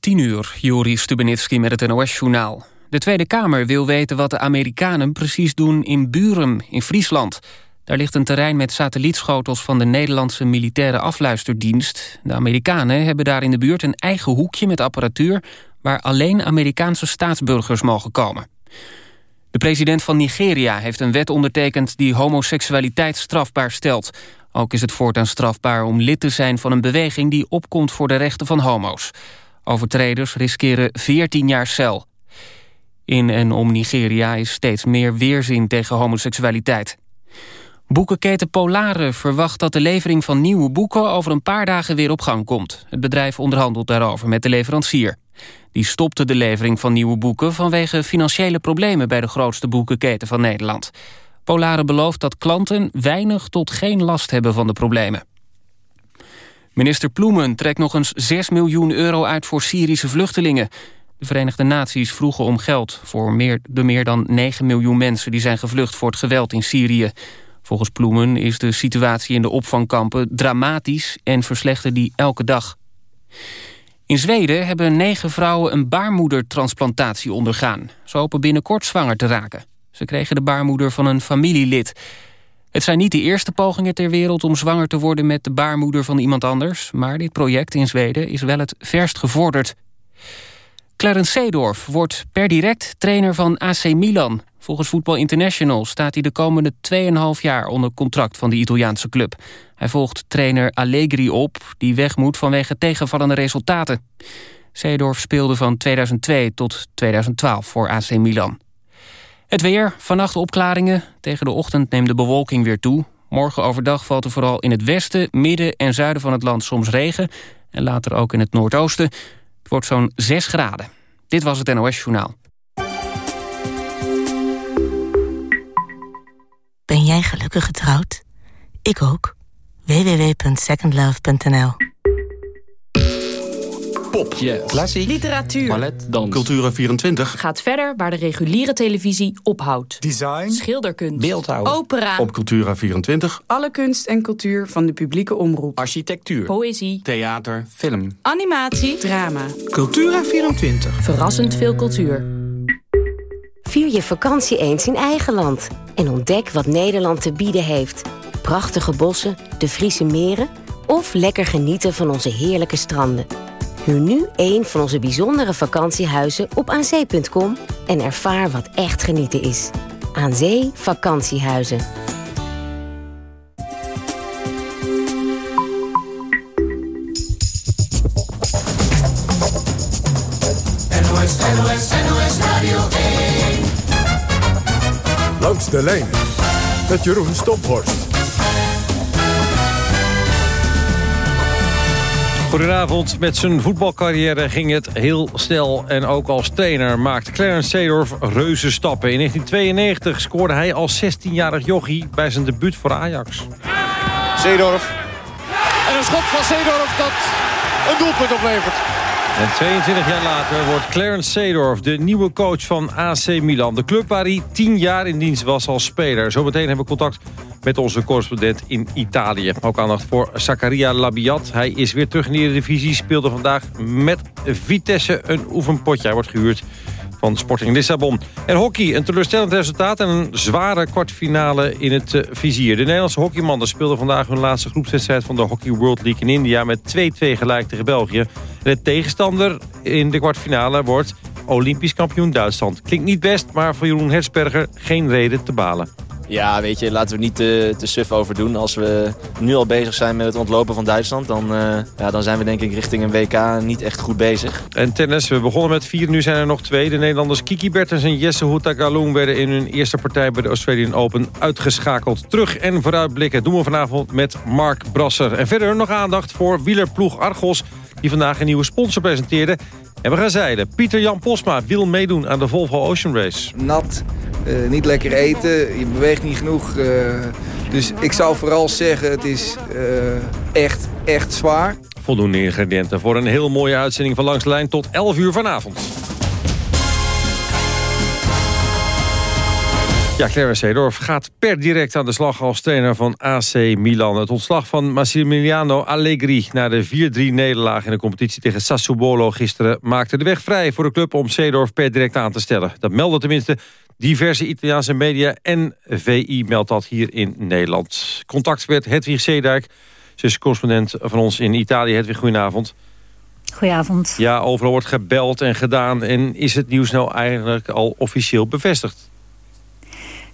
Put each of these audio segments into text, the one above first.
10 uur, Juri Stubenitski met het NOS-journaal. De Tweede Kamer wil weten wat de Amerikanen precies doen in Burum in Friesland. Daar ligt een terrein met satellietschotels van de Nederlandse militaire afluisterdienst. De Amerikanen hebben daar in de buurt een eigen hoekje met apparatuur... waar alleen Amerikaanse staatsburgers mogen komen. De president van Nigeria heeft een wet ondertekend die homoseksualiteit strafbaar stelt. Ook is het voortaan strafbaar om lid te zijn van een beweging die opkomt voor de rechten van homo's. Overtreders riskeren 14 jaar cel. In en om Nigeria is steeds meer weerzin tegen homoseksualiteit. Boekenketen Polare verwacht dat de levering van nieuwe boeken... over een paar dagen weer op gang komt. Het bedrijf onderhandelt daarover met de leverancier. Die stopte de levering van nieuwe boeken... vanwege financiële problemen bij de grootste boekenketen van Nederland. Polare belooft dat klanten weinig tot geen last hebben van de problemen. Minister Ploemen trekt nog eens 6 miljoen euro uit voor Syrische vluchtelingen. De Verenigde Naties vroegen om geld voor meer, de meer dan 9 miljoen mensen... die zijn gevlucht voor het geweld in Syrië. Volgens Ploemen is de situatie in de opvangkampen dramatisch... en verslechtert die elke dag. In Zweden hebben negen vrouwen een baarmoedertransplantatie ondergaan. Ze hopen binnenkort zwanger te raken. Ze kregen de baarmoeder van een familielid. Het zijn niet de eerste pogingen ter wereld om zwanger te worden met de baarmoeder van iemand anders, maar dit project in Zweden is wel het verst gevorderd. Clarence Seedorf wordt per direct trainer van AC Milan. Volgens Football International staat hij de komende 2,5 jaar onder contract van de Italiaanse club. Hij volgt trainer Allegri op, die weg moet vanwege tegenvallende resultaten. Seedorf speelde van 2002 tot 2012 voor AC Milan. Het weer, vannacht opklaringen. Tegen de ochtend neemt de bewolking weer toe. Morgen overdag valt er vooral in het westen, midden en zuiden van het land soms regen. En later ook in het noordoosten. Het wordt zo'n 6 graden. Dit was het NOS Journaal. Ben jij gelukkig getrouwd? Ik ook. www.secondlove.nl Pop, klassiek, Literatuur, ballet, dans, Cultura24 gaat verder waar de reguliere televisie ophoudt. Design, Schilderkunst, beeldhouwen, opera, op Cultura24 Alle kunst en cultuur van de publieke omroep. architectuur, poëzie, theater, film. animatie, Drama. Cultura24. verrassend veel cultuur. Vier je vakantie eens in eigen land. En ontdek wat Nederland te bieden heeft. Prachtige bossen, de Friese meren... of lekker genieten van onze heerlijke stranden. Huur nu een van onze bijzondere vakantiehuizen op aanzee.com... en ervaar wat echt genieten is. Aan Zee Vakantiehuizen. Langs de lijn met Jeroen Stomphorst. Goedenavond. Met zijn voetbalcarrière ging het heel snel. En ook als trainer maakte Clarence Seedorf reuze stappen. In 1992 scoorde hij als 16-jarig jochie bij zijn debuut voor Ajax. Zeedorf. En een schot van Zeedorf dat een doelpunt oplevert. En 22 jaar later wordt Clarence Seedorf de nieuwe coach van AC Milan. De club waar hij 10 jaar in dienst was als speler. Zometeen hebben we contact met onze correspondent in Italië. Ook aandacht voor Zakaria Labiat. Hij is weer terug in de Eredivisie. Speelde vandaag met Vitesse een oefenpotje. Hij wordt gehuurd van Sporting Lissabon. En hockey, een teleurstellend resultaat en een zware kwartfinale in het uh, vizier. De Nederlandse hockeymannen speelden vandaag hun laatste groepswedstrijd van de Hockey World League in India met 2-2 gelijk tegen België. De tegenstander in de kwartfinale wordt Olympisch kampioen Duitsland. Klinkt niet best, maar voor Jeroen Hersberger geen reden te balen. Ja, weet je, laten we niet te, te suf over doen. Als we nu al bezig zijn met het ontlopen van Duitsland... dan, uh, ja, dan zijn we denk ik richting een WK niet echt goed bezig. En tennis, we begonnen met vier, nu zijn er nog twee. De Nederlanders Kiki Bertens en Jesse Houtagaloen... werden in hun eerste partij bij de Australian Open uitgeschakeld. Terug en vooruitblikken doen we vanavond met Mark Brasser. En verder nog aandacht voor wielerploeg Argos... die vandaag een nieuwe sponsor presenteerde... En we gaan zeilen. Pieter Jan Posma wil meedoen aan de Volvo Ocean Race. Nat, uh, niet lekker eten, je beweegt niet genoeg. Uh, dus ik zou vooral zeggen, het is uh, echt, echt zwaar. Voldoende ingrediënten voor een heel mooie uitzending van Langs de Lijn tot 11 uur vanavond. Ja, Clarence Seedorf gaat per direct aan de slag als trainer van AC Milan. Het ontslag van Massimiliano Allegri na de 4-3 nederlaag in de competitie tegen Sassuolo gisteren maakte de weg vrij voor de club om Seedorf per direct aan te stellen. Dat melden tenminste diverse Italiaanse media en VI meldt dat hier in Nederland. Contact met Hedwig Zeedijk, ze is correspondent van ons in Italië. Hedwig, goedenavond. Goedenavond. Ja, overal wordt gebeld en gedaan en is het nieuws nou eigenlijk al officieel bevestigd?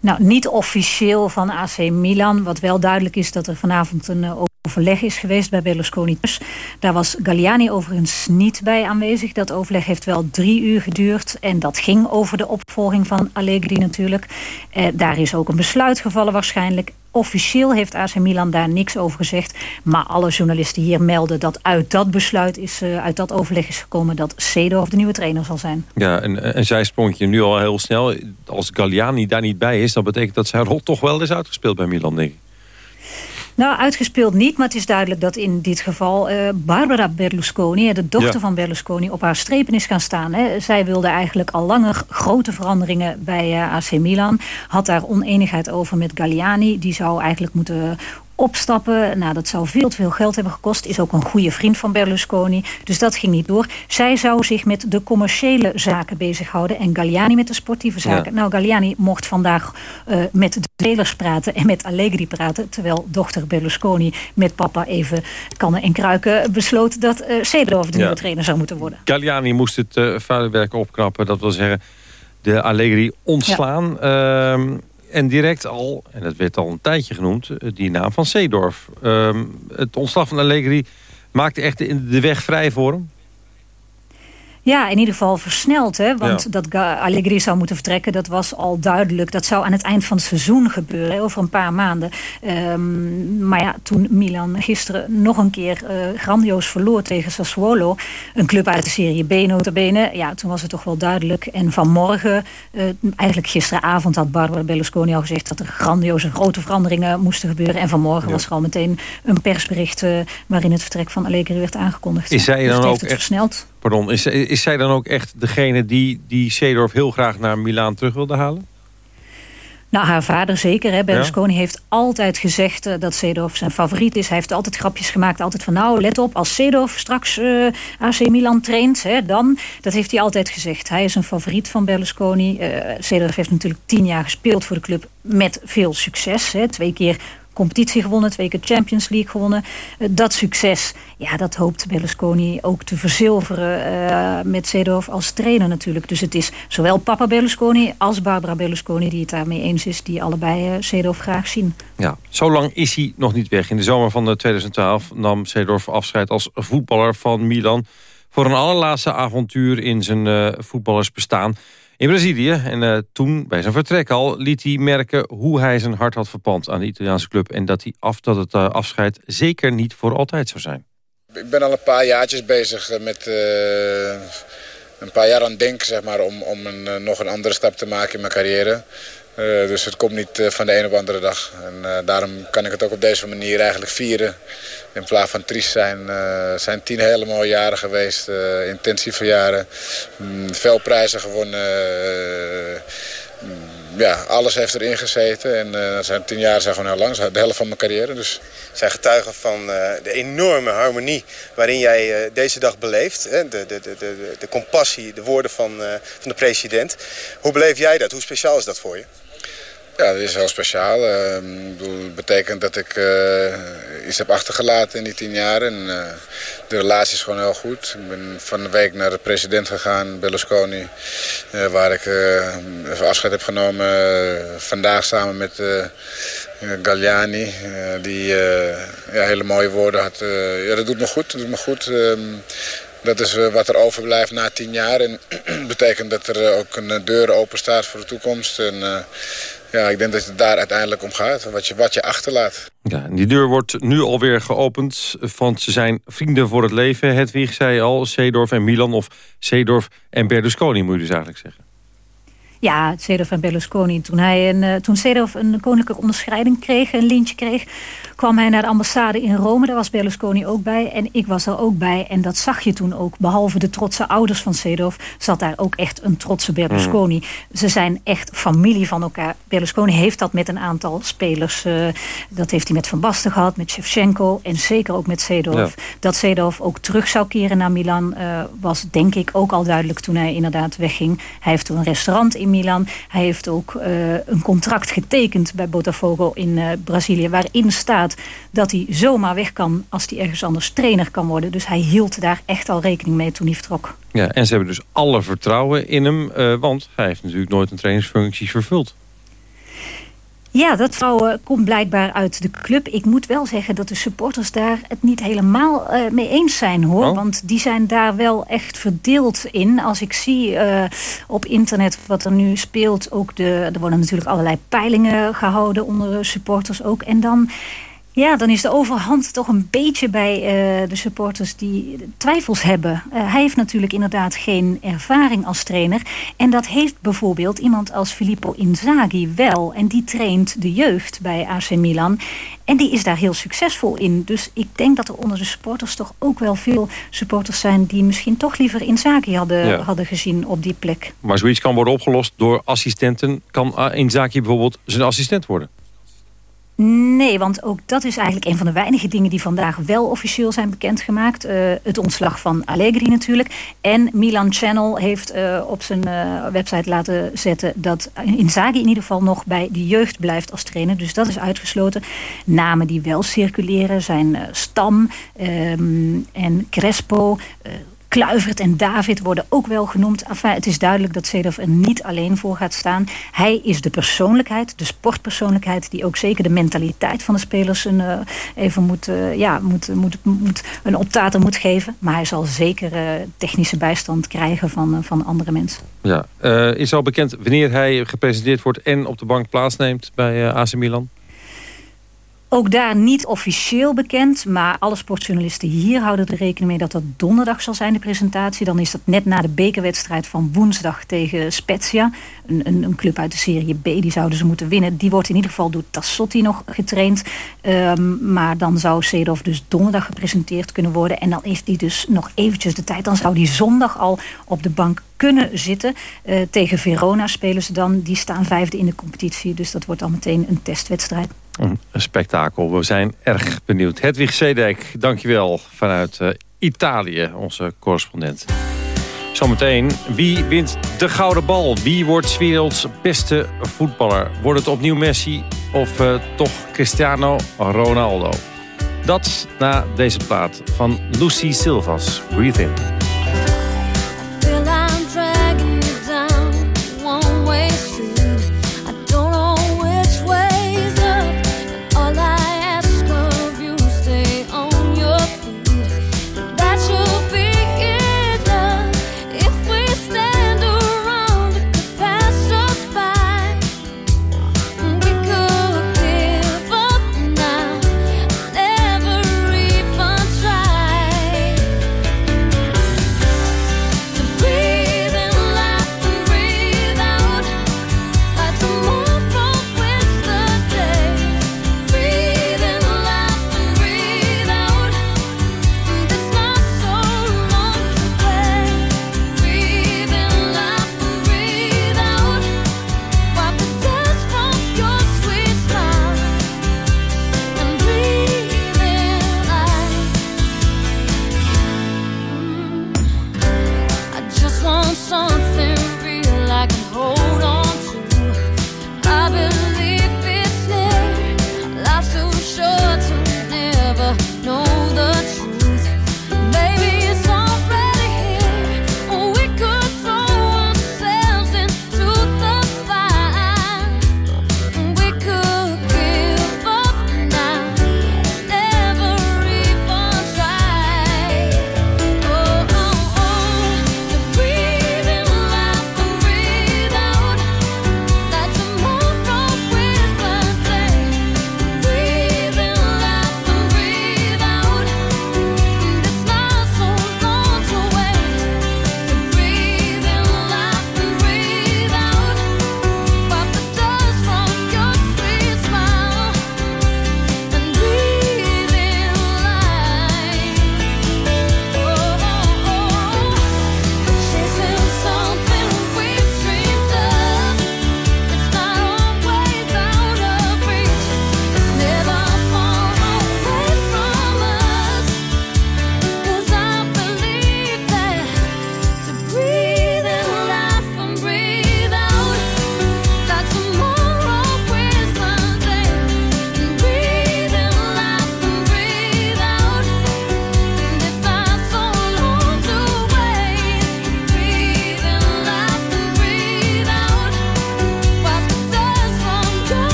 Nou, niet officieel van AC Milan. Wat wel duidelijk is dat er vanavond een uh, overleg is geweest bij Berlusconi. Daar was Galliani overigens niet bij aanwezig. Dat overleg heeft wel drie uur geduurd. En dat ging over de opvolging van Allegri natuurlijk. Eh, daar is ook een besluit gevallen waarschijnlijk. Officieel heeft AC Milan daar niks over gezegd. Maar alle journalisten hier melden dat uit dat besluit is, uh, uit dat overleg is gekomen dat Seedorf de nieuwe trainer zal zijn. Ja, een, een zijsprongje nu al heel snel. Als Galliani daar niet bij is, dan betekent dat zijn rol toch wel is uitgespeeld bij Milan, denk ik. Nou, uitgespeeld niet, maar het is duidelijk dat in dit geval uh, Barbara Berlusconi, de dochter ja. van Berlusconi, op haar strepen is gaan staan. Hè. Zij wilde eigenlijk al langer grote veranderingen bij uh, AC Milan. Had daar oneenigheid over met Galliani. Die zou eigenlijk moeten opstappen. Nou, dat zou veel te veel geld hebben gekost. Is ook een goede vriend van Berlusconi. Dus dat ging niet door. Zij zou zich met de commerciële zaken bezighouden. En Galliani met de sportieve zaken. Ja. Nou, Galliani mocht vandaag uh, met de spelers praten en met Allegri praten. Terwijl dochter Berlusconi met papa even kannen en kruiken besloot dat uh, Seedorf de ja. nieuwe trainer zou moeten worden. Galliani moest het uh, vuilwerk opknappen. Dat wil zeggen de Allegri ontslaan. Ja. Uh, en direct al, en dat werd al een tijdje genoemd, die naam van Seedorf. Um, het ontslag van Allegri maakte echt de weg vrij voor hem? Ja, in ieder geval versneld. Hè? Want ja. dat Allegri zou moeten vertrekken, dat was al duidelijk. Dat zou aan het eind van het seizoen gebeuren, hè? over een paar maanden. Um, maar ja, toen Milan gisteren nog een keer uh, grandioos verloor tegen Sassuolo... een club uit de Serie B notabene, ja, toen was het toch wel duidelijk. En vanmorgen, uh, eigenlijk gisteravond had Barbara Berlusconi al gezegd... dat er grandioze grote veranderingen moesten gebeuren. En vanmorgen ja. was er al meteen een persbericht... Uh, waarin het vertrek van Allegri werd aangekondigd. Is zij dus dan het ook het echt... versneld. Pardon, is, is zij dan ook echt degene die, die Seedorf heel graag naar Milaan terug wilde halen? Nou, haar vader zeker. Hè. Berlusconi ja. heeft altijd gezegd uh, dat Seedorf zijn favoriet is. Hij heeft altijd grapjes gemaakt. Altijd van nou, let op, als Seedorf straks uh, AC Milan traint, hè, dan... Dat heeft hij altijd gezegd. Hij is een favoriet van Berlusconi. Uh, Seedorf heeft natuurlijk tien jaar gespeeld voor de club met veel succes. Hè. Twee keer competitie gewonnen, twee keer Champions League gewonnen. Uh, dat succes, ja, dat hoopt Berlusconi ook te verzilveren uh, met Seedorf als trainer natuurlijk. Dus het is zowel papa Berlusconi als Barbara Berlusconi die het daarmee eens is, die allebei uh, Seedorf graag zien. Ja, zo lang is hij nog niet weg. In de zomer van 2012 nam Seedorf afscheid als voetballer van Milan voor een allerlaatste avontuur in zijn voetballersbestaan in Brazilië. En uh, toen, bij zijn vertrek al, liet hij merken hoe hij zijn hart had verpand aan de Italiaanse club. En dat, hij af, dat het uh, afscheid zeker niet voor altijd zou zijn. Ik ben al een paar jaartjes bezig met uh, een paar jaar aan denken zeg maar, om, om een, nog een andere stap te maken in mijn carrière. Dus het komt niet van de een op de andere dag. En daarom kan ik het ook op deze manier eigenlijk vieren. In plaats van triest zijn, uh, zijn tien hele mooie jaren geweest. Intensieve jaren. Mm, veel prijzen gewonnen. Uh, ja, alles heeft erin gezeten. En uh, zijn tien jaar zijn gewoon heel lang. De helft van mijn carrière. Dus. Zijn getuigen van de enorme harmonie waarin jij deze dag beleeft. Hè? De, de, de, de, de compassie, de woorden van, van de president. Hoe beleef jij dat? Hoe speciaal is dat voor je? Ja, dat is heel speciaal. Uh, het betekent dat ik uh, iets heb achtergelaten in die tien jaar. En, uh, de relatie is gewoon heel goed. Ik ben van de week naar de president gegaan, Berlusconi. waar ik afscheid heb genomen. vandaag samen met Galliani. die hele mooie woorden had. ja, dat doet me goed. Dat doet me goed. Um, dat is wat er overblijft na tien jaar. En betekent dat er ook een deur open staat voor de toekomst. En, ja, ik denk dat het daar uiteindelijk om gaat. Wat je, wat je achterlaat. Ja, die deur wordt nu alweer geopend. Want ze zijn vrienden voor het leven. Hedwig zei al, Seedorf en Milan. Of Seedorf en Berlusconi moet je dus eigenlijk zeggen. Ja, Seedorf en Berlusconi. Toen, hij een, uh, toen Seedorf een koninklijke onderscheiding kreeg, een lintje kreeg... kwam hij naar de ambassade in Rome. Daar was Berlusconi ook bij. En ik was er ook bij. En dat zag je toen ook. Behalve de trotse ouders van Seedorf... zat daar ook echt een trotse Berlusconi. Mm. Ze zijn echt familie van elkaar. Berlusconi heeft dat met een aantal spelers. Uh, dat heeft hij met Van Basten gehad, met Shevchenko... en zeker ook met. Ja. Dat Seedorf ook terug zou keren naar Milan... Uh, was denk ik ook al duidelijk toen hij inderdaad wegging. Hij heeft toen een restaurant in Milan. Hij heeft ook uh, een contract getekend bij Botafogo in Brazilië... waarin staat dat hij zomaar weg kan als hij ergens anders trainer kan worden. Dus hij hield daar echt al rekening mee toen hij vertrok. Ja, en ze hebben dus alle vertrouwen in hem... Uh, want hij heeft natuurlijk nooit een trainingsfunctie vervuld. Ja, dat vrouw, komt blijkbaar uit de club. Ik moet wel zeggen dat de supporters daar het niet helemaal uh, mee eens zijn hoor. Oh. Want die zijn daar wel echt verdeeld in. Als ik zie uh, op internet wat er nu speelt. Ook de, er worden natuurlijk allerlei peilingen gehouden onder supporters ook. En dan ja, dan is de overhand toch een beetje bij uh, de supporters die twijfels hebben. Uh, hij heeft natuurlijk inderdaad geen ervaring als trainer. En dat heeft bijvoorbeeld iemand als Filippo Inzaghi wel. En die traint de jeugd bij AC Milan. En die is daar heel succesvol in. Dus ik denk dat er onder de supporters toch ook wel veel supporters zijn... die misschien toch liever Inzaghi hadden, ja. hadden gezien op die plek. Maar zoiets kan worden opgelost door assistenten. Kan Inzaghi bijvoorbeeld zijn assistent worden? Nee, want ook dat is eigenlijk een van de weinige dingen die vandaag wel officieel zijn bekendgemaakt. Uh, het ontslag van Allegri natuurlijk. En Milan Channel heeft uh, op zijn uh, website laten zetten dat Inzaghi in ieder geval nog bij de jeugd blijft als trainer. Dus dat is uitgesloten. Namen die wel circuleren zijn Stam um, en Crespo. Kluivert en David worden ook wel genoemd. Het is duidelijk dat Seedorf er niet alleen voor gaat staan. Hij is de persoonlijkheid, de sportpersoonlijkheid... die ook zeker de mentaliteit van de spelers een, uh, even moet, uh, ja, moet, moet, moet, een optater moet geven. Maar hij zal zeker uh, technische bijstand krijgen van, van andere mensen. Ja, is al bekend wanneer hij gepresenteerd wordt... en op de bank plaatsneemt bij AC Milan? Ook daar niet officieel bekend, maar alle sportjournalisten hier houden er rekening mee dat dat donderdag zal zijn, de presentatie. Dan is dat net na de bekerwedstrijd van woensdag tegen Spezia. Een, een, een club uit de Serie B, die zouden ze moeten winnen. Die wordt in ieder geval door Tassotti nog getraind. Um, maar dan zou Seedorf dus donderdag gepresenteerd kunnen worden. En dan heeft hij dus nog eventjes de tijd. Dan zou hij zondag al op de bank kunnen zitten. Uh, tegen Verona spelen ze dan. Die staan vijfde in de competitie. Dus dat wordt al meteen een testwedstrijd. Een spektakel. We zijn erg benieuwd. Hedwig Zedek, dankjewel vanuit uh, Italië, onze correspondent. Zometeen, wie wint de gouden bal? Wie wordt werelds beste voetballer? Wordt het opnieuw Messi of uh, toch Cristiano Ronaldo? Dat na deze plaat van Lucy Silvas, Breathe In.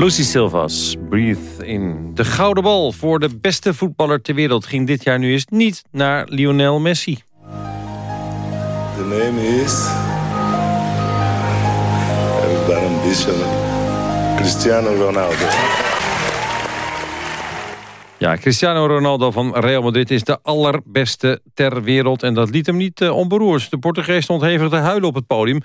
Lucy Silvas, Breathe in. De gouden bal voor de beste voetballer ter wereld... ging dit jaar nu eens niet naar Lionel Messi. The name is... Cristiano Ronaldo. Ja, Cristiano Ronaldo van Real Madrid is de allerbeste ter wereld. En dat liet hem niet uh, onberoerd. De Portugees stond hevig te huilen op het podium.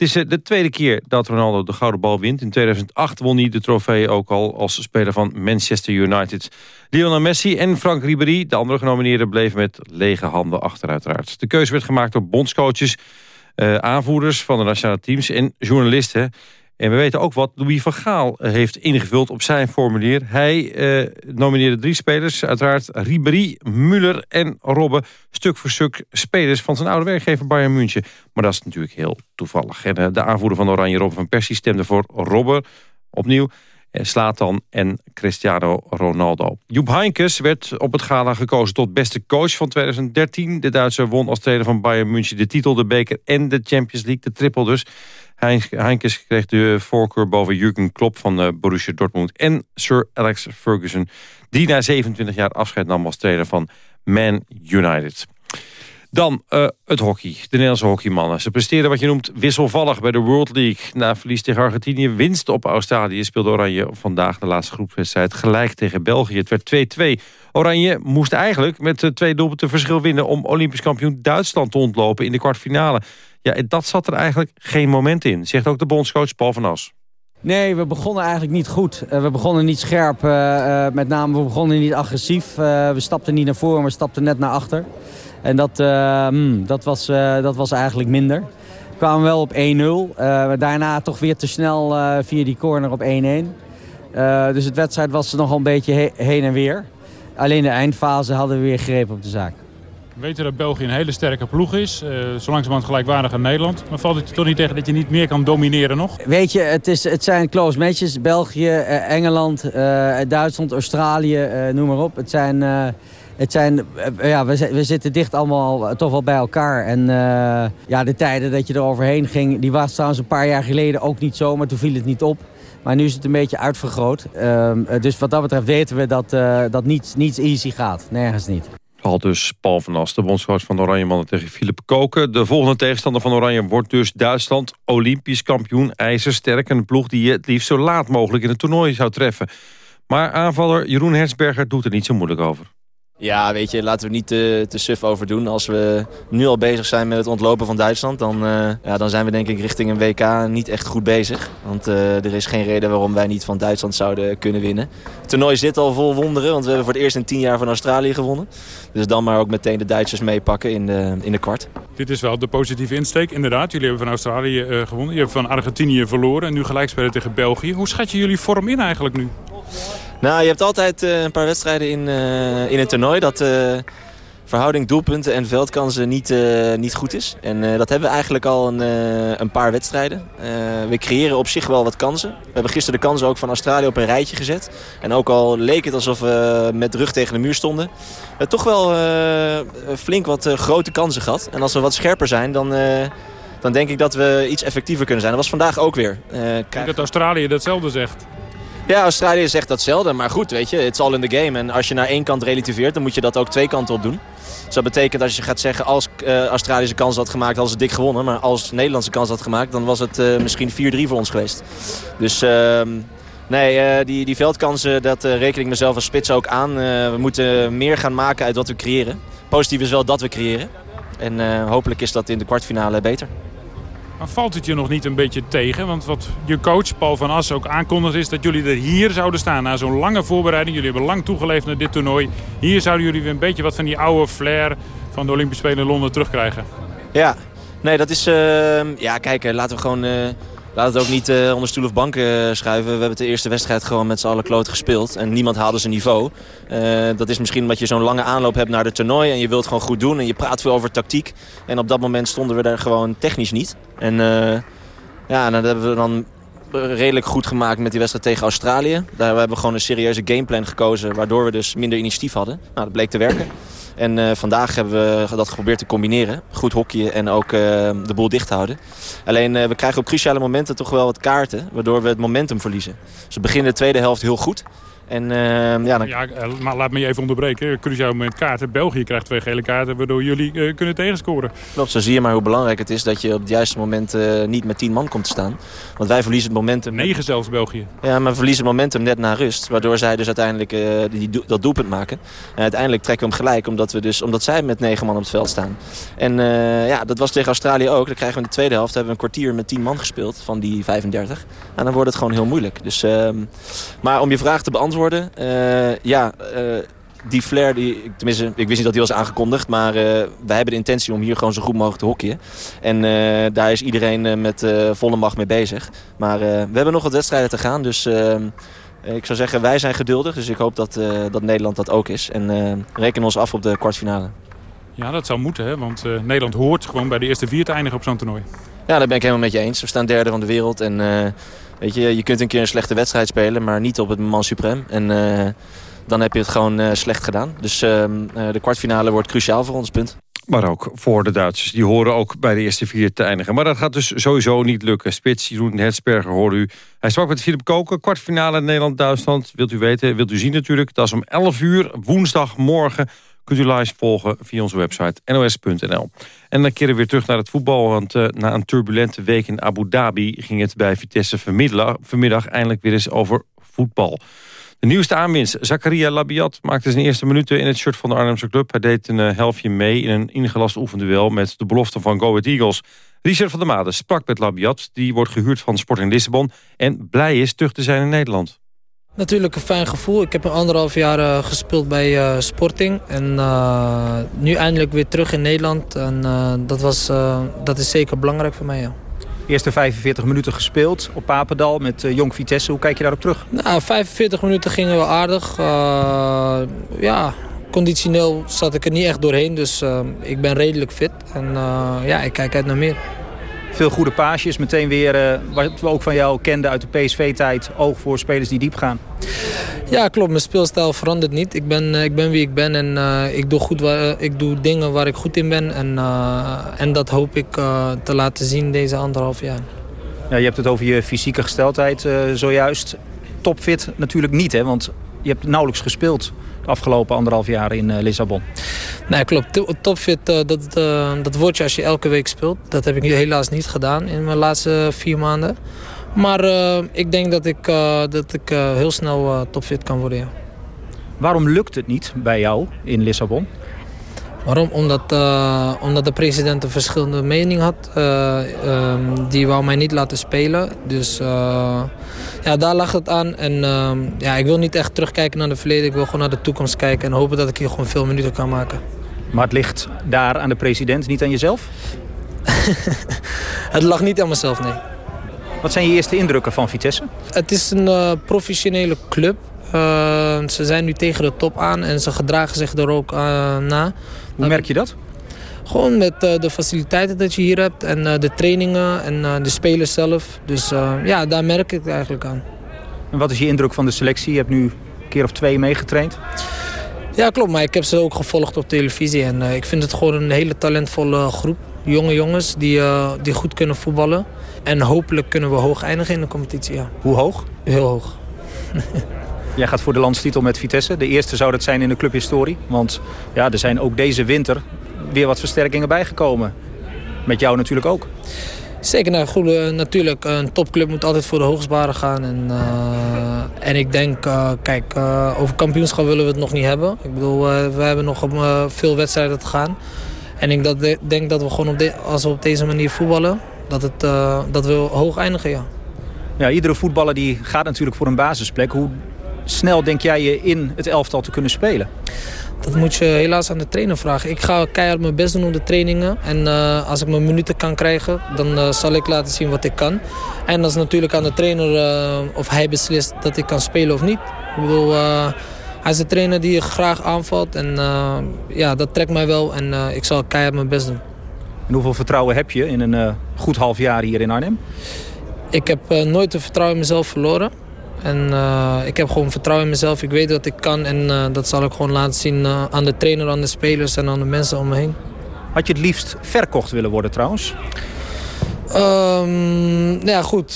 Het is uh, de tweede keer dat Ronaldo de gouden bal wint. In 2008 won hij de trofee ook al als speler van Manchester United. Lionel Messi en Frank Ribéry, de andere genomineerden... bleven met lege handen achter uiteraard. De keuze werd gemaakt door bondscoaches, uh, aanvoerders van de nationale teams... en journalisten... En we weten ook wat Louis van Gaal eh, heeft ingevuld op zijn formulier. Hij eh, nomineerde drie spelers, uiteraard Ribéry, Müller en Robben. Stuk voor stuk spelers van zijn oude werkgever Bayern München. Maar dat is natuurlijk heel toevallig. En, uh, de aanvoerder van Oranje, Robben van Persie, stemde voor Robben opnieuw. Slatan en Cristiano Ronaldo. Joep Heinkes werd op het gala gekozen tot beste coach van 2013. De Duitser won als trainer van Bayern München de titel, de beker en de Champions League, de triple dus. Heinkes kreeg de voorkeur boven Jurgen Klopp van uh, Borussia Dortmund... en Sir Alex Ferguson, die na 27 jaar afscheid nam als trainer van Man United. Dan uh, het hockey. De Nederlandse hockeymannen. Ze presteren wat je noemt wisselvallig bij de World League. Na verlies tegen Argentinië, winst op Australië... speelde Oranje vandaag de laatste groepswedstrijd gelijk tegen België. Het werd 2-2. Oranje moest eigenlijk met twee doelpunten verschil winnen... om Olympisch kampioen Duitsland te ontlopen in de kwartfinale. Ja, dat zat er eigenlijk geen moment in, zegt ook de bondscoach Paul van As. Nee, we begonnen eigenlijk niet goed. Uh, we begonnen niet scherp. Uh, uh, met name, we begonnen niet agressief. we stapten niet naar voren, we stapten net naar achter. En dat, hmm, dat, was, dat was eigenlijk minder. We kwamen wel op 1-0. daarna toch weer te snel via die corner op 1-1. dus het wedstrijd was nogal een beetje he heen en weer. Alleen de eindfase hadden we weer greep op de zaak. We weten dat België een hele sterke ploeg is. Uh, zo langzamerhand gelijkwaardig aan Nederland. Maar valt het je toch niet tegen dat je niet meer kan domineren nog? Weet je, het, is, het zijn close matches. België, uh, Engeland, uh, Duitsland, Australië, noem maar op. Het zijn... Het zijn, ja, we, we, zitten dicht allemaal toch wel bij elkaar. En ja, de tijden dat je er overheen ging, die was trouwens een paar jaar geleden ook niet zo. Maar toen viel het niet op. Maar nu is het een beetje uitvergroot. Ehm, dus wat dat betreft weten we dat, dat niets, niets easy gaat. Nergens niet. Al dus Paul van As, de bondscoach van Oranje Mannen tegen Philip Koken. De volgende tegenstander van Oranje wordt dus Duitsland. Olympisch kampioen, ijzersterk. Een ploeg die je het liefst zo laat mogelijk in het toernooi zou treffen. Maar aanvaller Jeroen Hersberger doet er niet zo moeilijk over. Ja, weet je, laten we niet te, te suf over doen. Als we nu al bezig zijn met het ontlopen van Duitsland... dan, uh, ja, dan zijn we denk ik richting een WK niet echt goed bezig. Want uh, er is geen reden waarom wij niet van Duitsland zouden kunnen winnen. Het toernooi zit al vol wonderen, want we hebben voor het eerst in tien jaar van Australië gewonnen. Dus dan maar ook meteen de Duitsers meepakken in de, in de kwart. Dit is wel de positieve insteek, inderdaad. Jullie hebben van Australië uh, gewonnen, je hebt van Argentinië verloren... en nu gelijk spelen tegen België. Hoe schat je jullie vorm in eigenlijk nu? Nou, je hebt altijd uh, een paar wedstrijden in, uh, in het toernooi dat uh, verhouding doelpunten en veldkansen niet, niet goed is. En dat hebben we eigenlijk al een, een paar wedstrijden. we creëren op zich wel wat kansen. We hebben gisteren de kansen ook van Australië op een rijtje gezet. En ook al leek het alsof we met rug tegen de muur stonden. We toch wel flink wat grote kansen gehad. En als we wat scherper zijn, dan dan denk ik dat we iets effectiever kunnen zijn. Dat was vandaag ook weer. Uh, ik denk dat Australië datzelfde zegt. Ja, Australië zegt datzelfde. Maar goed, weet je, is all in the game. En als je naar één kant relativeert, dan moet je dat ook twee kanten op doen. Dus dat betekent als je gaat zeggen, als uh, Australische kans had gemaakt, hadden ze dik gewonnen. Maar als Nederlandse kans had gemaakt, dan was het uh, misschien 4-3 voor ons geweest. Dus... Uh, Nee, uh, die, die veldkansen, dat reken ik mezelf als spits ook aan. We moeten meer gaan maken uit wat we creëren. Positief is wel dat we creëren. En hopelijk is dat in de kwartfinale beter. Maar valt het je nog niet een beetje tegen? Want wat je coach Paul van As ook aankondigt is dat jullie er hier zouden staan. Na zo'n lange voorbereiding, jullie hebben lang toegeleefd naar dit toernooi. Hier zouden jullie weer een beetje wat van die oude flair van de Olympische Spelen in Londen terugkrijgen. Ja, nee dat is... Uh, ja kijk, laten we gewoon... Uh, Laat het ook niet uh, onder stoel of bank uh, schuiven. We hebben de eerste wedstrijd gewoon met z'n allen kloot gespeeld. En niemand haalde zijn niveau. Uh, dat is misschien omdat je zo'n lange aanloop hebt naar de toernooi. En je wilt gewoon goed doen. En je praat veel over tactiek. En op dat moment stonden we daar gewoon technisch niet. En ja, dat hebben we dan redelijk goed gemaakt met die wedstrijd tegen Australië. Daar hebben we gewoon een serieuze gameplan gekozen. Waardoor we dus minder initiatief hadden. Nou, dat bleek te werken. En vandaag hebben we dat geprobeerd te combineren. Goed hockeyen en ook de boel dicht houden. Alleen we krijgen op cruciale momenten toch wel wat kaarten. Waardoor we het momentum verliezen. Dus we beginnen de tweede helft heel goed. En, uh, ja, dan... ja, maar laat me je even onderbreken. Cruciaal moment kaarten. België krijgt twee gele kaarten, waardoor jullie uh, kunnen tegenscoren. Klopt, zo zie je maar hoe belangrijk het is dat je op het juiste moment uh, niet met tien man komt te staan. Want wij verliezen het momentum... Negen zelfs België. Ja, maar we verliezen het momentum net na rust. Waardoor zij dus uiteindelijk die, dat doelpunt maken. En uiteindelijk trekken we hem gelijk, omdat, we dus, omdat zij met negen man op het veld staan. En ja, dat was tegen Australië ook. Dan krijgen we in de tweede helft hebben we een kwartier met tien man gespeeld van die 35. En dan wordt het gewoon heel moeilijk. Dus, ehm, maar om je vraag te beantwoorden uh, ja, uh, die flair, die, tenminste, ik wist niet dat die was aangekondigd. Maar uh, wij hebben de intentie om hier gewoon zo goed mogelijk te hockeyen. En daar is iedereen met volle macht mee bezig. Maar we hebben nog wat wedstrijden te gaan. Dus ik zou zeggen, wij zijn geduldig. Dus ik hoop dat, dat Nederland dat ook is. En reken ons af op de kwartfinale. Ja, dat zou moeten, hè? want Nederland hoort gewoon bij de eerste vier te eindigen op zo'n toernooi. Ja, daar ben ik helemaal met je eens. We staan derde van de wereld en Weet je, je kunt een keer een slechte wedstrijd spelen, maar niet op het moment suprem. En uh, dan heb je het gewoon uh, slecht gedaan. Dus uh, de kwartfinale wordt cruciaal voor ons, punt. Maar ook voor de Duitsers. Die horen ook bij de eerste vier te eindigen. Maar dat gaat dus sowieso niet lukken. Spits Jeroen Hetsberger hoorde u. Hij sprak met Philip Koken. Kwartfinale Nederland-Duitsland. Wilt u weten, wilt u zien natuurlijk. Dat is om 11 uur woensdagmorgen kunt u live volgen via onze website nos.nl. En dan keren we weer terug naar het voetbal, want uh, na een turbulente week in Abu Dhabi... ging het bij Vitesse vanmiddag, eindelijk weer eens over voetbal. De nieuwste aanwinst, Zakaria Labiat, maakte zijn eerste minuten in het shirt van de Arnhemse club. Hij deed een uh, helftje mee in een ingelast oefenduel met de belofte van Go Ahead Eagles. Richard van der Made sprak met Labiat, die wordt gehuurd van Sporting Lissabon... en blij is terug te zijn in Nederland. Natuurlijk een fijn gevoel. Ik heb een anderhalf jaar uh, gespeeld bij uh, Sporting. En uh, nu eindelijk weer terug in Nederland. En dat, was, dat is zeker belangrijk voor mij, ja. Eerste 45 minuten gespeeld op Papendal met Jong Vitesse. Hoe kijk je daarop terug? Nou, 45 minuten gingen we aardig. ja, conditioneel zat ik er niet echt doorheen. Dus ik ben redelijk fit. En ja, ik kijk uit naar meer. Veel goede paasjes. Meteen weer, uh, wat we ook van jou kenden uit de PSV-tijd. Oog voor spelers die diep gaan. Ja, klopt. Mijn speelstijl verandert niet. Ik ben, uh, ik ben wie ik ben en uh, ik, doe goed waar, ik doe dingen waar ik goed in ben. En, en dat hoop ik te laten zien deze anderhalf jaar. Ja, je hebt het over je fysieke gesteldheid zojuist. Topfit natuurlijk niet, hè? want je hebt nauwelijks gespeeld de afgelopen anderhalf jaar in Lissabon. Nee, klopt. Topfit, uh, dat, uh, dat word je als je elke week speelt. Dat heb ik helaas niet gedaan in mijn laatste vier maanden. Maar uh, ik denk dat ik, dat ik heel snel topfit kan worden, ja. Waarom lukt het niet bij jou in Lissabon? Waarom? Omdat, omdat de president een verschillende mening had. Um, die wou mij niet laten spelen. Dus ja, daar lag het aan. En uh, ja, ik wil niet echt terugkijken naar het verleden. Ik wil gewoon naar de toekomst kijken. En hopen dat ik hier gewoon veel minuten kan maken. Maar het ligt daar aan de president, niet aan jezelf? het lag niet aan mezelf, nee. Wat zijn je eerste indrukken van Vitesse? Het is een professionele club. Uh, ze zijn nu tegen de top aan en ze gedragen zich er ook uh, na. Hoe merk je dat? Gewoon met de faciliteiten dat je hier hebt en de trainingen en de spelers zelf. Dus ja, daar merk ik het eigenlijk aan. En wat is je indruk van de selectie? Je hebt nu een keer of twee meegetraind. Ja, klopt. Maar ik heb ze ook gevolgd op televisie. En uh, ik vind het gewoon een hele talentvolle groep. Jonge jongens die, uh, die goed kunnen voetballen. En hopelijk kunnen we hoog eindigen in de competitie. Ja. Hoe hoog? Heel hoog. Jij gaat voor de landstitel met Vitesse. De eerste zou dat zijn in de clubhistorie. Want ja, er zijn ook deze winter weer wat versterkingen bijgekomen. Met jou natuurlijk ook. Zeker, nou, goed, natuurlijk. Een topclub moet altijd voor de hoogstbare gaan. En, uh, en ik denk, uh, kijk, uh, over kampioenschap willen we het nog niet hebben. Ik bedoel, we hebben nog veel wedstrijden te gaan. En ik dat, denk dat we gewoon op de, als we op deze manier voetballen, dat, het, dat we hoog eindigen, ja. Ja, iedere voetballer die gaat natuurlijk voor een basisplek. Hoe snel denk jij je in het elftal te kunnen spelen? Dat moet je helaas aan de trainer vragen. Ik ga keihard mijn best doen op de trainingen. En uh, als ik mijn minuten kan krijgen, dan uh, zal ik laten zien wat ik kan. En dat is natuurlijk aan de trainer uh, of hij beslist dat ik kan spelen of niet. Ik bedoel, hij is de trainer die je graag aanvalt. En ja, dat trekt mij wel. En ik zal keihard mijn best doen. En hoeveel vertrouwen heb je in een goed half jaar hier in Arnhem? Ik heb nooit het vertrouwen in mezelf verloren. En ik heb gewoon vertrouwen in mezelf. Ik weet wat ik kan en dat zal ik gewoon laten zien aan de trainer, aan de spelers en aan de mensen om me heen. Had je het liefst verkocht willen worden trouwens? Um, nou ja, goed.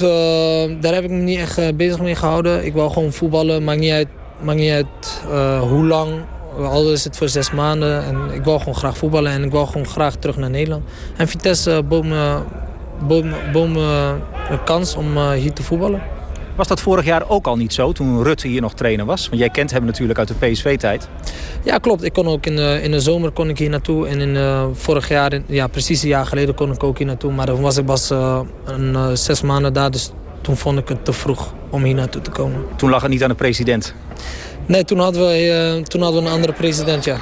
daar heb ik me niet echt bezig mee gehouden. Ik wil gewoon voetballen. Maakt niet uit, maakt niet uit hoe lang al is het voor zes maanden. En ik wil gewoon graag voetballen en ik wil gewoon graag terug naar Nederland. En Vitesse bood me, bood me, een kans om eh, hier te voetballen. Was dat vorig jaar ook al niet zo, toen Rutte hier nog trainer was? Want jij kent hem natuurlijk uit de PSV-tijd. Ja, klopt. Ik kon ook in de, in de zomer kon ik hier naartoe. En in uh, vorig jaar, ja, precies een jaar geleden, kon ik ook hier naartoe. Maar dan was ik pas uh, een, zes maanden daar. Dus toen vond ik het te vroeg om hier naartoe te komen. Toen lag het niet aan de president? Nee, toen hadden we, toen hadden we een andere president, ja.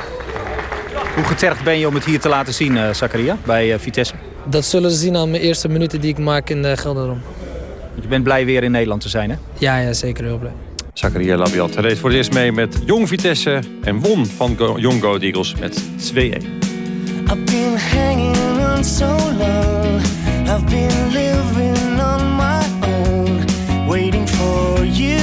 Hoe getergd ben je om het hier te laten zien, Zakaria, bij Vitesse? Dat zullen ze zien aan mijn eerste minuten die ik maak in de Je bent blij weer in Nederland te zijn, hè? Ja, ja zeker heel blij. Zakaria Labiat reed voor het eerst mee met Jong Vitesse... en won van Go Young Go Eagles met 2-1. I've been hanging on so long I've been living on my own Waiting for you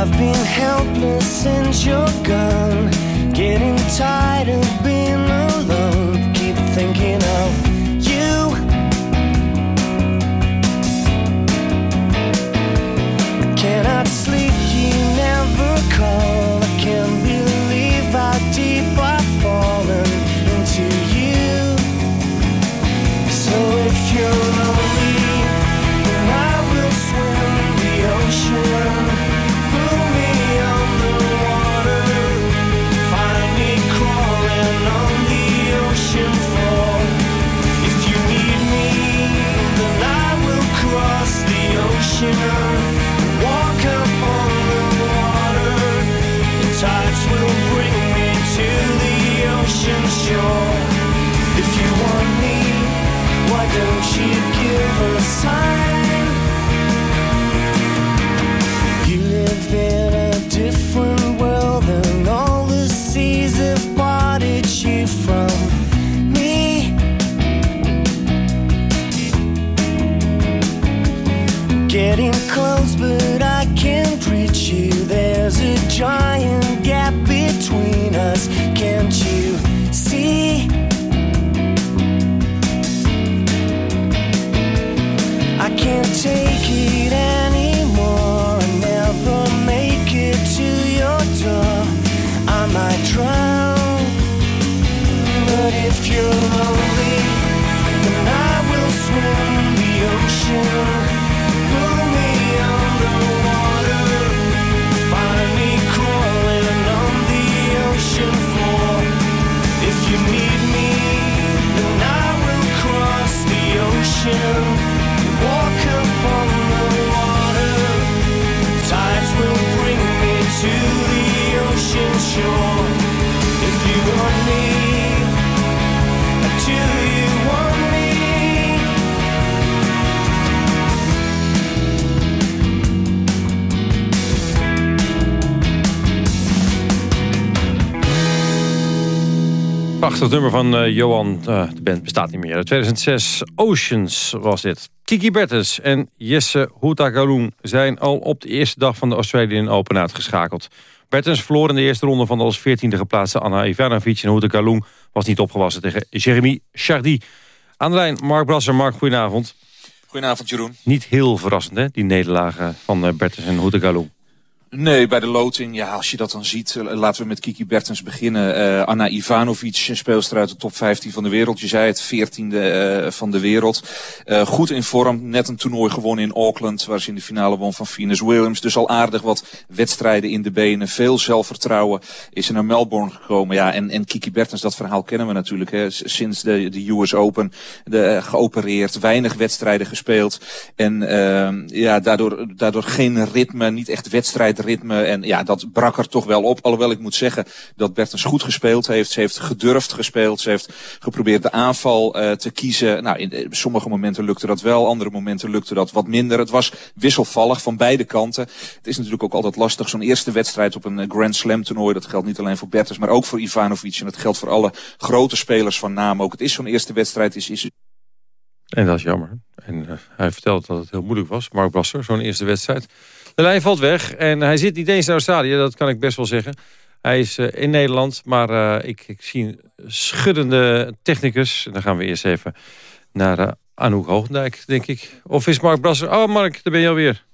I've been helpless since you're gone. Getting tired of being alone. Sleep. Prachtig nummer van uh, Johan. Uh, de band bestaat niet meer. 2006 Oceans was dit. Kiki Bertens en Jesse Houtagaloen zijn al op de eerste dag van de Australian Open uitgeschakeld. Bertens verloor in de eerste ronde van de als 14e geplaatste Anna Ivanovic. En Houtagaloen was niet opgewassen tegen Jeremy Chardy. Aan de lijn Mark Brasser. Mark, goedenavond. Goedenavond, Jeroen. Niet heel verrassend, hè, die nederlagen van uh, Bertens en Houtagaloen. Nee, bij de loting, ja, als je dat dan ziet, uh, laten we met Kiki Bertens beginnen. Uh, Anna Ivanovic, speelster uit de top 15 van de wereld. Je zei het, 14e uh, van de wereld. goed in vorm, net een toernooi gewonnen in Auckland, waar ze in de finale won van Venus Williams. Dus al aardig wat wedstrijden in de benen, veel zelfvertrouwen. Is ze naar Melbourne gekomen, ja, en, en Kiki Bertens, dat verhaal kennen we natuurlijk, hè, sinds de, de US Open. De, geopereerd, weinig wedstrijden gespeeld. En ja, daardoor, daardoor geen ritme, niet echt wedstrijd ritme. En ja, dat brak er toch wel op. Alhoewel ik moet zeggen dat Bertens goed gespeeld heeft. Ze heeft gedurfd gespeeld. Ze heeft geprobeerd de aanval uh, te kiezen. Nou, in sommige momenten lukte dat wel. Andere momenten lukte dat wat minder. Het was wisselvallig van beide kanten. Het is natuurlijk ook altijd lastig. Zo'n eerste wedstrijd op een Grand Slam toernooi. Dat geldt niet alleen voor Bertens, maar ook voor Ivanovic. En dat geldt voor alle grote spelers van naam ook. Het is zo'n eerste wedstrijd. Is, is En dat is jammer. En hij vertelt dat het heel moeilijk was. Mark Brasser, zo'n eerste wedstrijd. De lijn valt weg en hij zit niet eens in Australië. Dat kan ik best wel zeggen. Hij is uh, in Nederland, maar uh, ik, ik, zie een schuddende technicus. Dan gaan we eerst even naar Anouk Hoogendijk, denk ik. Of is Mark Brasser... Oh, Mark, daar ben je alweer.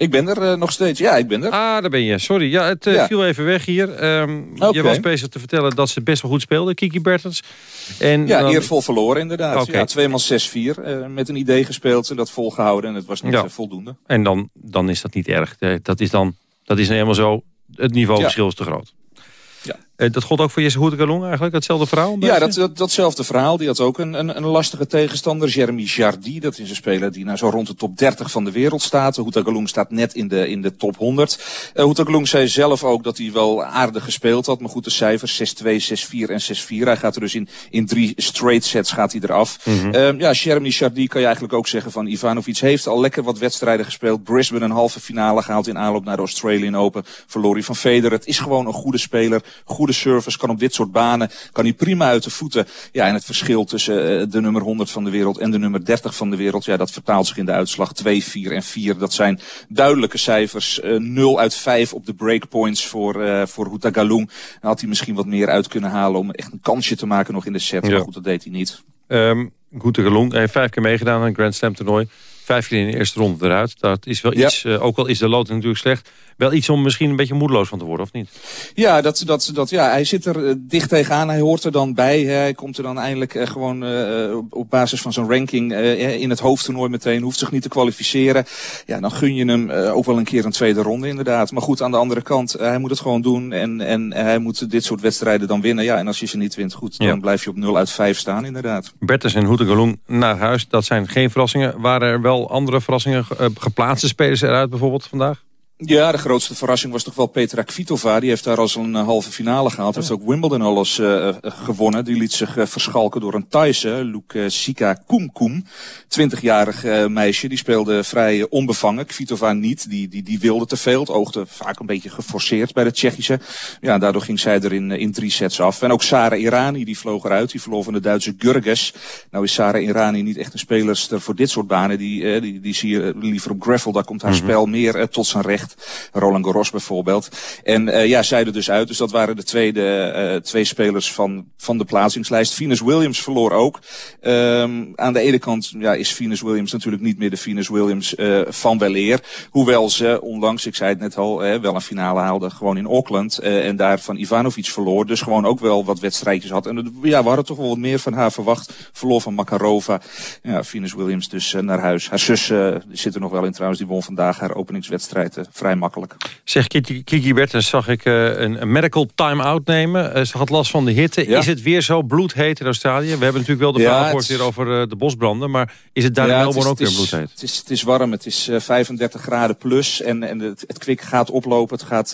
Ik ben er uh, nog steeds. Ja, ik ben er. Ah, daar ben je. Sorry. Ja, het uh, ja. viel even weg hier. Um, okay. Je was bezig te vertellen dat ze best wel goed speelde, Kiki Bertens. En ja, dan... eervol verloren inderdaad. Okay. Ja, tweemaal 6-4. Uh, met een idee gespeeld en dat volgehouden. En het was niet ja. voldoende. En dan, dan is dat niet erg. Dat is dan dat is nou helemaal zo. Het niveauverschil is te groot. Ja. Uh, dat gold ook voor Jesse Hoetekalong eigenlijk, hetzelfde verhaal? Ja, dat, dat, datzelfde verhaal. Die had ook een, een, een lastige tegenstander, Jeremy Jardy. Dat is een speler die nou zo rond de top 30 van de wereld staat. Hoetekalong staat net in de, in de top 100. Uh, Hoetekalong zei zelf ook dat hij wel aardig gespeeld had. Maar goed, de cijfers 6-2, 6-4 en 6-4. Hij gaat er dus in, in drie straight sets gaat hij eraf. Mm -hmm. uh, ja, Jeremy Jardy kan je eigenlijk ook zeggen van Ivanovic heeft al lekker wat wedstrijden gespeeld. Brisbane een halve finale gehaald in aanloop naar de Australian Open. Verloor hij van Federer. Het is gewoon een goede speler. Goede service, kan op dit soort banen, kan hij prima uit de voeten. Ja, en het verschil tussen uh, de nummer 100 van de wereld en de nummer 30 van de wereld, ja, dat vertaalt zich in de uitslag 2, 4 en 4. Dat zijn duidelijke cijfers. Uh, 0 uit 5 op de breakpoints voor, uh, voor Huta Galung. Dan had hij misschien wat meer uit kunnen halen om echt een kansje te maken nog in de set. Ja. Maar goed, dat deed hij niet. Um, Huta Galung heeft vijf keer meegedaan aan een Grand Slam toernooi. Vijf keer in de eerste ronde eruit. Dat is wel iets, uh, ook al is de loting natuurlijk slecht wel iets om misschien een beetje moedeloos van te worden, of niet? Ja, dat, dat, dat, ja hij zit er uh, dicht tegenaan. Hij hoort er dan bij. Hij komt er dan eindelijk uh, gewoon uh, op, basis van zijn ranking in het hoofdtoernooi meteen. Hoeft zich niet te kwalificeren. Ja, dan gun je hem ook wel een keer een tweede ronde inderdaad. Maar goed, aan de andere kant, hij moet het gewoon doen. En, en hij moet dit soort wedstrijden dan winnen. Ja, en als je ze niet wint, goed, dan ja. blijf je op 0 uit 5 staan inderdaad. Bertens en Hoetegaloen naar huis, dat zijn geen verrassingen. Waren er wel andere verrassingen geplaatste spelers eruit bijvoorbeeld vandaag? Ja, de grootste verrassing was toch wel Petra Kvitova. Die heeft daar als een uh, halve finale gehaald. Heeft ook Wimbledon alles uh, gewonnen. Die liet zich uh, verschalken door een Thaise, Luke Sika Kumkum. 20-jarig meisje. Die speelde vrij onbevangen. Kvitova niet. Die, die, die wilde te veel. Het oogde vaak een beetje geforceerd bij de Tsjechische. Ja, daardoor ging zij er in, in drie sets af. En ook Sarah Irani, die vloog eruit. Die verloor van de Duitse Gurges. Nou is Sarah Irani niet echt een spelerster voor dit soort banen. Die, die, die zie je liever op gravel. Daar komt haar mm -hmm. spel meer tot zijn recht. Roland Garros bijvoorbeeld. En uh, ja, zij er dus uit. Dus dat waren de tweede, uh, twee spelers van, van de plaatsingslijst. Venus Williams verloor ook. Um, aan de ene kant ja, is Venus Williams natuurlijk niet meer de Venus Williams uh, van weleer. Hoewel ze onlangs, ik zei het net al, uh, wel een finale haalde gewoon in Auckland. En daar van Ivanovic verloor. Dus gewoon ook wel wat wedstrijdjes had. En ja, we hadden toch wel wat meer van haar verwacht. Verloor van Makarova. Ja, Venus Williams dus naar huis. Haar zus zit er nog wel in trouwens. Die won vandaag haar openingswedstrijd vrij makkelijk. Zeg Kiki, Kiki Bertens, zag ik uh, een, een, medical time-out nemen. Uh, ze had last van de hitte. Ja. Is het weer zo bloedheet in Australië? We hebben natuurlijk wel de verhaal gehoord over uh, de bosbranden. Maar is het daar ja, in Melbourne ook weer bloedheet? Het is, het is warm. Het is 35 graden plus. En, en het, het kwik gaat oplopen. Het gaat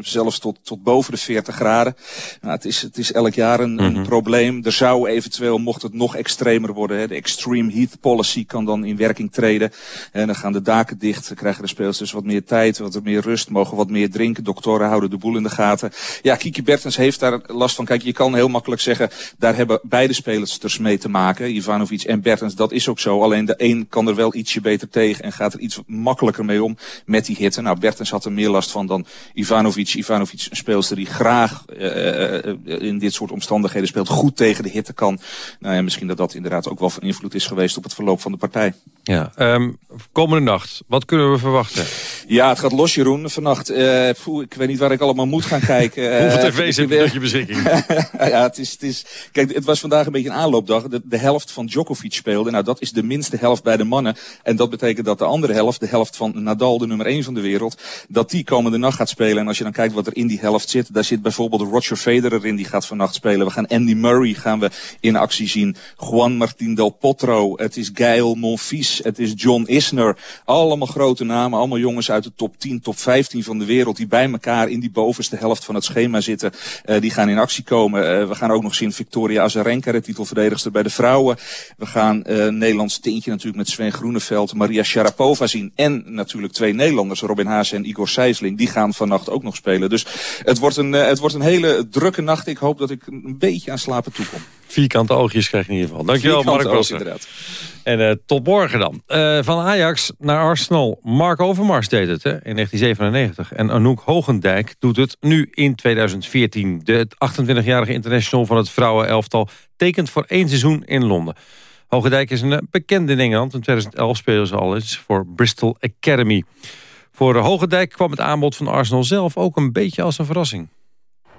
zelfs tot, tot boven de 40 graden. Nou, het, is, het is elk jaar een, mm -hmm. een probleem. Er zou eventueel, mocht het nog extremer worden... Hè, de extreme heat policy kan dan in werking treden. En dan gaan de daken dicht. Dan krijgen de speelsters wat meer tijd wat meer rust, mogen wat meer drinken. Doktoren houden de boel in de gaten. Ja, Kiki Bertens heeft daar last van. Kijk, je kan heel makkelijk zeggen, daar hebben beide spelers dus mee te maken. Ivanovic en Bertens, dat is ook zo. Alleen de een kan er wel ietsje beter tegen en gaat er iets makkelijker mee om met die hitte. Nou, Bertens had er meer last van dan Ivanovic. Ivanovic, een speelster die graag uh, in dit soort omstandigheden speelt, goed tegen de hitte kan. Nou ja, misschien dat dat inderdaad ook wel van invloed is geweest op het verloop van de partij. Ja, um, komende nacht, wat kunnen we verwachten? Ja, het gaat los, Jeroen. Vannacht, uh, poeh, ik weet niet waar ik allemaal moet gaan kijken. Uh, Hoeveel tv's heb je tot je beschikking? ja, het is, het is... Kijk, het was vandaag een beetje een aanloopdag. De, de helft van Djokovic speelde. Nou, dat is de minste helft bij de mannen. En dat betekent dat de andere helft, de helft van Nadal, de nummer 1 van de wereld, dat die komende nacht gaat spelen. En als je dan kijkt wat er in die helft zit, daar zit bijvoorbeeld Roger Federer in, die gaat vannacht spelen. We gaan Andy Murray gaan we in actie zien. Juan Martín del Potro. Het is Gael Monfils. Het is John Isner. Allemaal grote namen, allemaal jongens uit de top 10, top 15 van de wereld die bij elkaar in die bovenste helft van het schema zitten. Uh, die gaan in actie komen. Uh, we gaan ook nog zien Victoria Azarenka, de titelverdedigster bij de vrouwen. We gaan uh, Nederlands tintje natuurlijk met Sven Groeneveld, Maria Sharapova zien. En natuurlijk twee Nederlanders, Robin Haase en Igor Sijsling. Die gaan vannacht ook nog spelen. Dus het wordt een, het wordt een hele drukke nacht. Ik hoop dat ik een beetje aan slapen toekom. Vierkante oogjes krijg je in ieder geval. Dankjewel, Vierkante Mark inderdaad. En eh, tot morgen dan. Eh, van Ajax naar Arsenal. Mark Overmars deed het hè, in 1997. En Anouk Hogendijk doet het nu in 2014. De 28-jarige international van het vrouwenelftal... tekent voor één seizoen in Londen. Hogendijk is een eh, bekende in Engeland. In 2011 speelde ze al eens voor Bristol Academy. Voor Hogendijk kwam het aanbod van Arsenal zelf ook een beetje als een verrassing.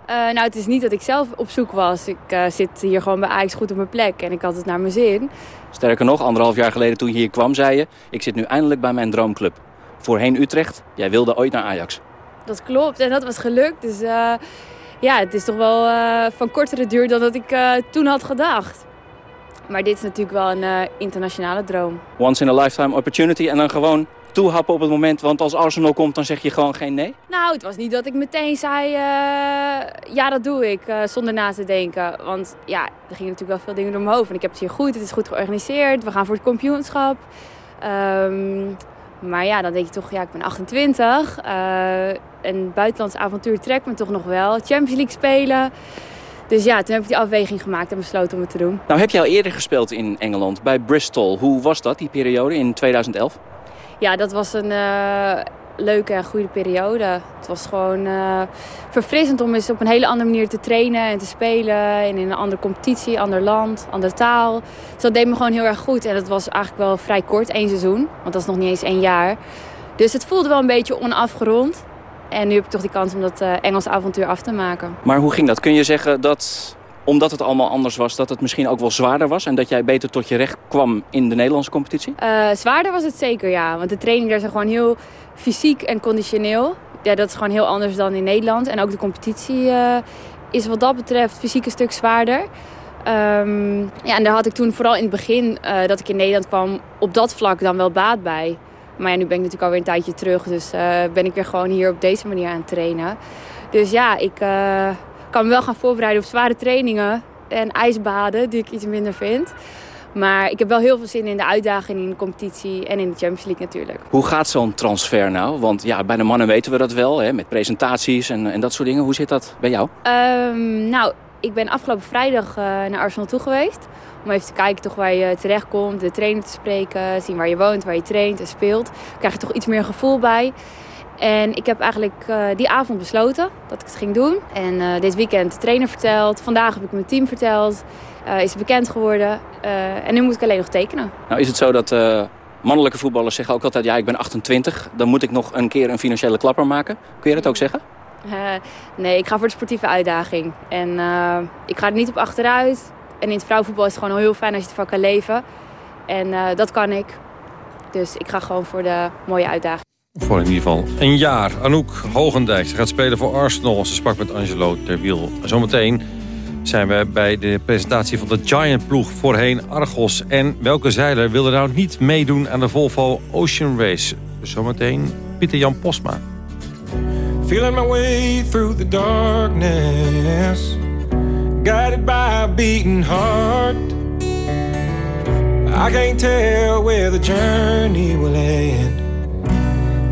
Uh, nou, het is niet dat ik zelf op zoek was. Ik uh, zit hier gewoon bij Ajax goed op mijn plek en ik had het naar mijn zin. Sterker nog, anderhalf jaar geleden toen je hier kwam, zei je... ik zit nu eindelijk bij mijn droomclub. Voorheen Utrecht, jij wilde ooit naar Ajax. Dat klopt en dat was gelukt. Dus uh, ja, het is toch wel van kortere duur dan dat ik toen had gedacht. Maar dit is natuurlijk wel een internationale droom. Once in a lifetime opportunity en dan gewoon toehappen op het moment. Want als Arsenal komt, dan zeg je gewoon geen nee? Nou, het was niet dat ik meteen zei, uh, ja, dat doe ik, uh, zonder na te denken. Want ja, er gingen natuurlijk wel veel dingen door mijn hoofd. En ik heb het hier goed, het is goed georganiseerd. We gaan voor het kampioenschap. Um, maar ja, dan denk je toch, ja, ik ben 28. Uh, een buitenlands avontuur trekt me toch nog wel. Champions League spelen. Dus ja, toen heb ik die afweging gemaakt en besloten om het te doen. Nou, heb je al eerder gespeeld in Engeland, bij Bristol. Hoe was dat, die periode in 2011? Ja, dat was een uh, leuke en goede periode. Het was gewoon uh, verfrissend om eens op een hele andere manier te trainen en te spelen. En in een andere competitie, ander land, andere taal. Dus dat deed me gewoon heel erg goed. En dat was eigenlijk wel vrij kort, één seizoen. Want dat is nog niet eens één jaar. Dus het voelde wel een beetje onafgerond. En nu heb ik toch die kans om dat uh, Engelse avontuur af te maken. Maar hoe ging dat? Kun je zeggen dat omdat het allemaal anders was, dat het misschien ook wel zwaarder was... en dat jij beter tot je recht kwam in de Nederlandse competitie? Uh, zwaarder was het zeker, ja. Want de training daar is gewoon heel fysiek en conditioneel. Ja, dat is gewoon heel anders dan in Nederland. En ook de competitie uh, is wat dat betreft fysiek een stuk zwaarder. Um, ja, en daar had ik toen vooral in het begin uh, dat ik in Nederland kwam... op dat vlak dan wel baat bij. Maar ja, nu ben ik natuurlijk alweer een tijdje terug. Dus ben ik weer gewoon hier op deze manier aan het trainen. Dus ja, ik kan me wel gaan voorbereiden op zware trainingen en ijsbaden, die ik iets minder vind. Maar ik heb wel heel veel zin in de uitdaging in de competitie en in de Champions League natuurlijk. Hoe gaat zo'n transfer nou? Want ja, bij de mannen weten we dat wel, hè, met presentaties en, en dat soort dingen. Hoe zit dat bij jou? Um, nou, ik ben afgelopen vrijdag uh, naar Arsenal toe geweest. Om even te kijken toch waar je terechtkomt, de trainer te spreken, zien waar je woont, waar je traint en speelt. Daar krijg je toch iets meer gevoel bij. En ik heb eigenlijk uh, die avond besloten dat ik het ging doen. En uh, dit weekend de trainer verteld. Vandaag heb ik mijn team verteld. Uh, is bekend geworden. en nu moet ik alleen nog tekenen. Nou is het zo dat mannelijke voetballers zeggen ook altijd... ja, ik ben 28, dan moet ik nog een keer een financiële klapper maken. Kun je dat ook zeggen? nee, ik ga voor de sportieve uitdaging. En ik ga er niet op achteruit. En in het vrouwenvoetbal is het gewoon heel fijn als je ervan kan leven. En dat kan ik. Dus ik ga gewoon voor de mooie uitdaging. Voor in ieder geval een jaar. Anouk Hogendijk, gaat spelen voor Arsenal. Ze sprak met Angelo Terwiel. Zometeen zijn we bij de presentatie van de Giant-ploeg voorheen Argos. En welke zeiler wilde nou niet meedoen aan de Volvo Ocean Race? Zometeen Pieter Jan Posma. Feeling my way through the darkness Guided by a beating heart I can't tell where the journey will end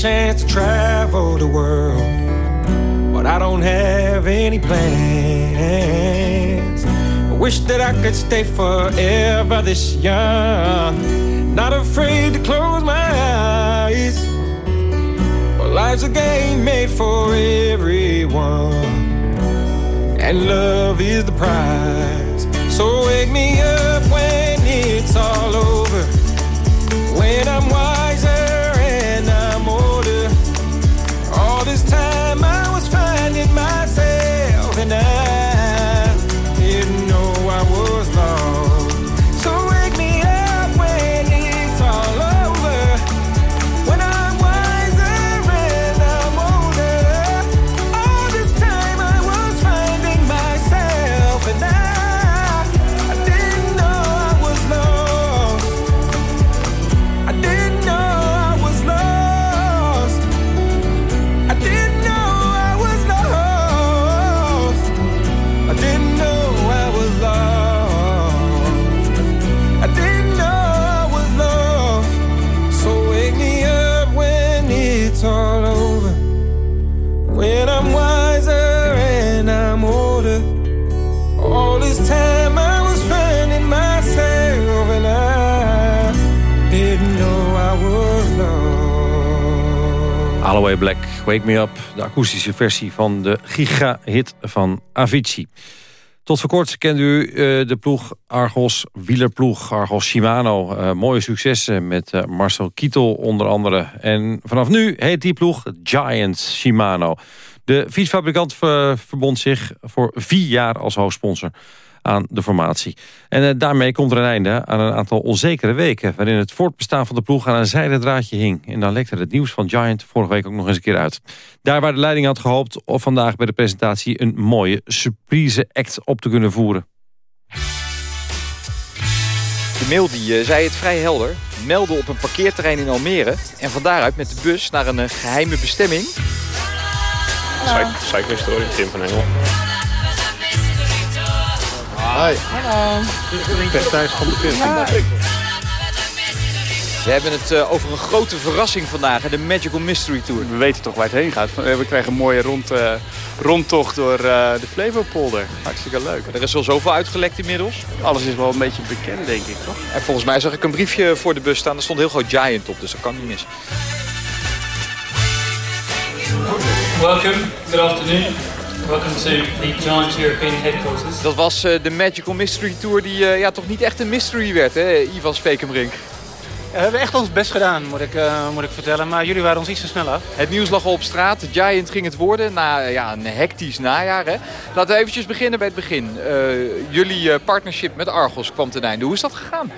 chance to travel the world. But I don't have any plans. I wish that I could stay forever this young. Not afraid to close my eyes. Well, life's a game made for everyone. And love is the prize. So wake me up when it's all over. When I'm wiser Black, Wake Me Up. De akoestische versie van de giga-hit van Avicii. Tot voor kort kende u eh, de ploeg Argos, wielerploeg Argos Shimano. Eh, mooie successen met eh, Marcel Kittel onder andere. En vanaf nu heet die ploeg Giants Shimano. De fietsfabrikant ver- verbond zich voor vier jaar als hoofdsponsor aan de formatie. En eh, daarmee komt er een einde aan een aantal onzekere weken... waarin het voortbestaan van de ploeg aan een zijden draadje hing. En dan lekte het nieuws van Giant vorige week ook nog eens een keer uit. Daar waar de leiding had gehoopt om vandaag bij de presentatie... een mooie surprise act op te kunnen voeren. De mail die eh, zei het vrij helder. Melden op een parkeerterrein in Almere. En van daaruit met de bus naar een eh, geheime bestemming. Cyclingstory, Tim van Engel. Hoi. Hallo. Thijs van de Pin. We hebben het eh, over een grote verrassing vandaag. De Magical Mystery Tour. We weten toch waar het heen gaat. Eh, We krijgen een mooie rond, eh, rondtocht door eh, de Flevopolder. Hartstikke leuk. Er is al zoveel uitgelekt inmiddels. Alles is wel een beetje bekend, denk ik, toch? En volgens mij zag ik een briefje voor de bus staan. Er stond heel groot Giant op, dus dat kan niet mis. Welcome, good afternoon. Welcome to the Giants European headquarters. Dat was eh, de Magical Mystery Tour die eh, ja, toch niet echt een mystery werd, hè, Ivan Spekenbrink. Ja, we hebben echt ons best gedaan, moet ik, eh, moet ik vertellen. Maar jullie waren ons iets te snel af. Het nieuws lag al op straat. De Giant ging het worden na ja, een hectisch najaar. Hè. Laten we eventjes beginnen bij het begin. Eh, jullie eh, partnership met Argos kwam ten einde. Hoe is dat gegaan?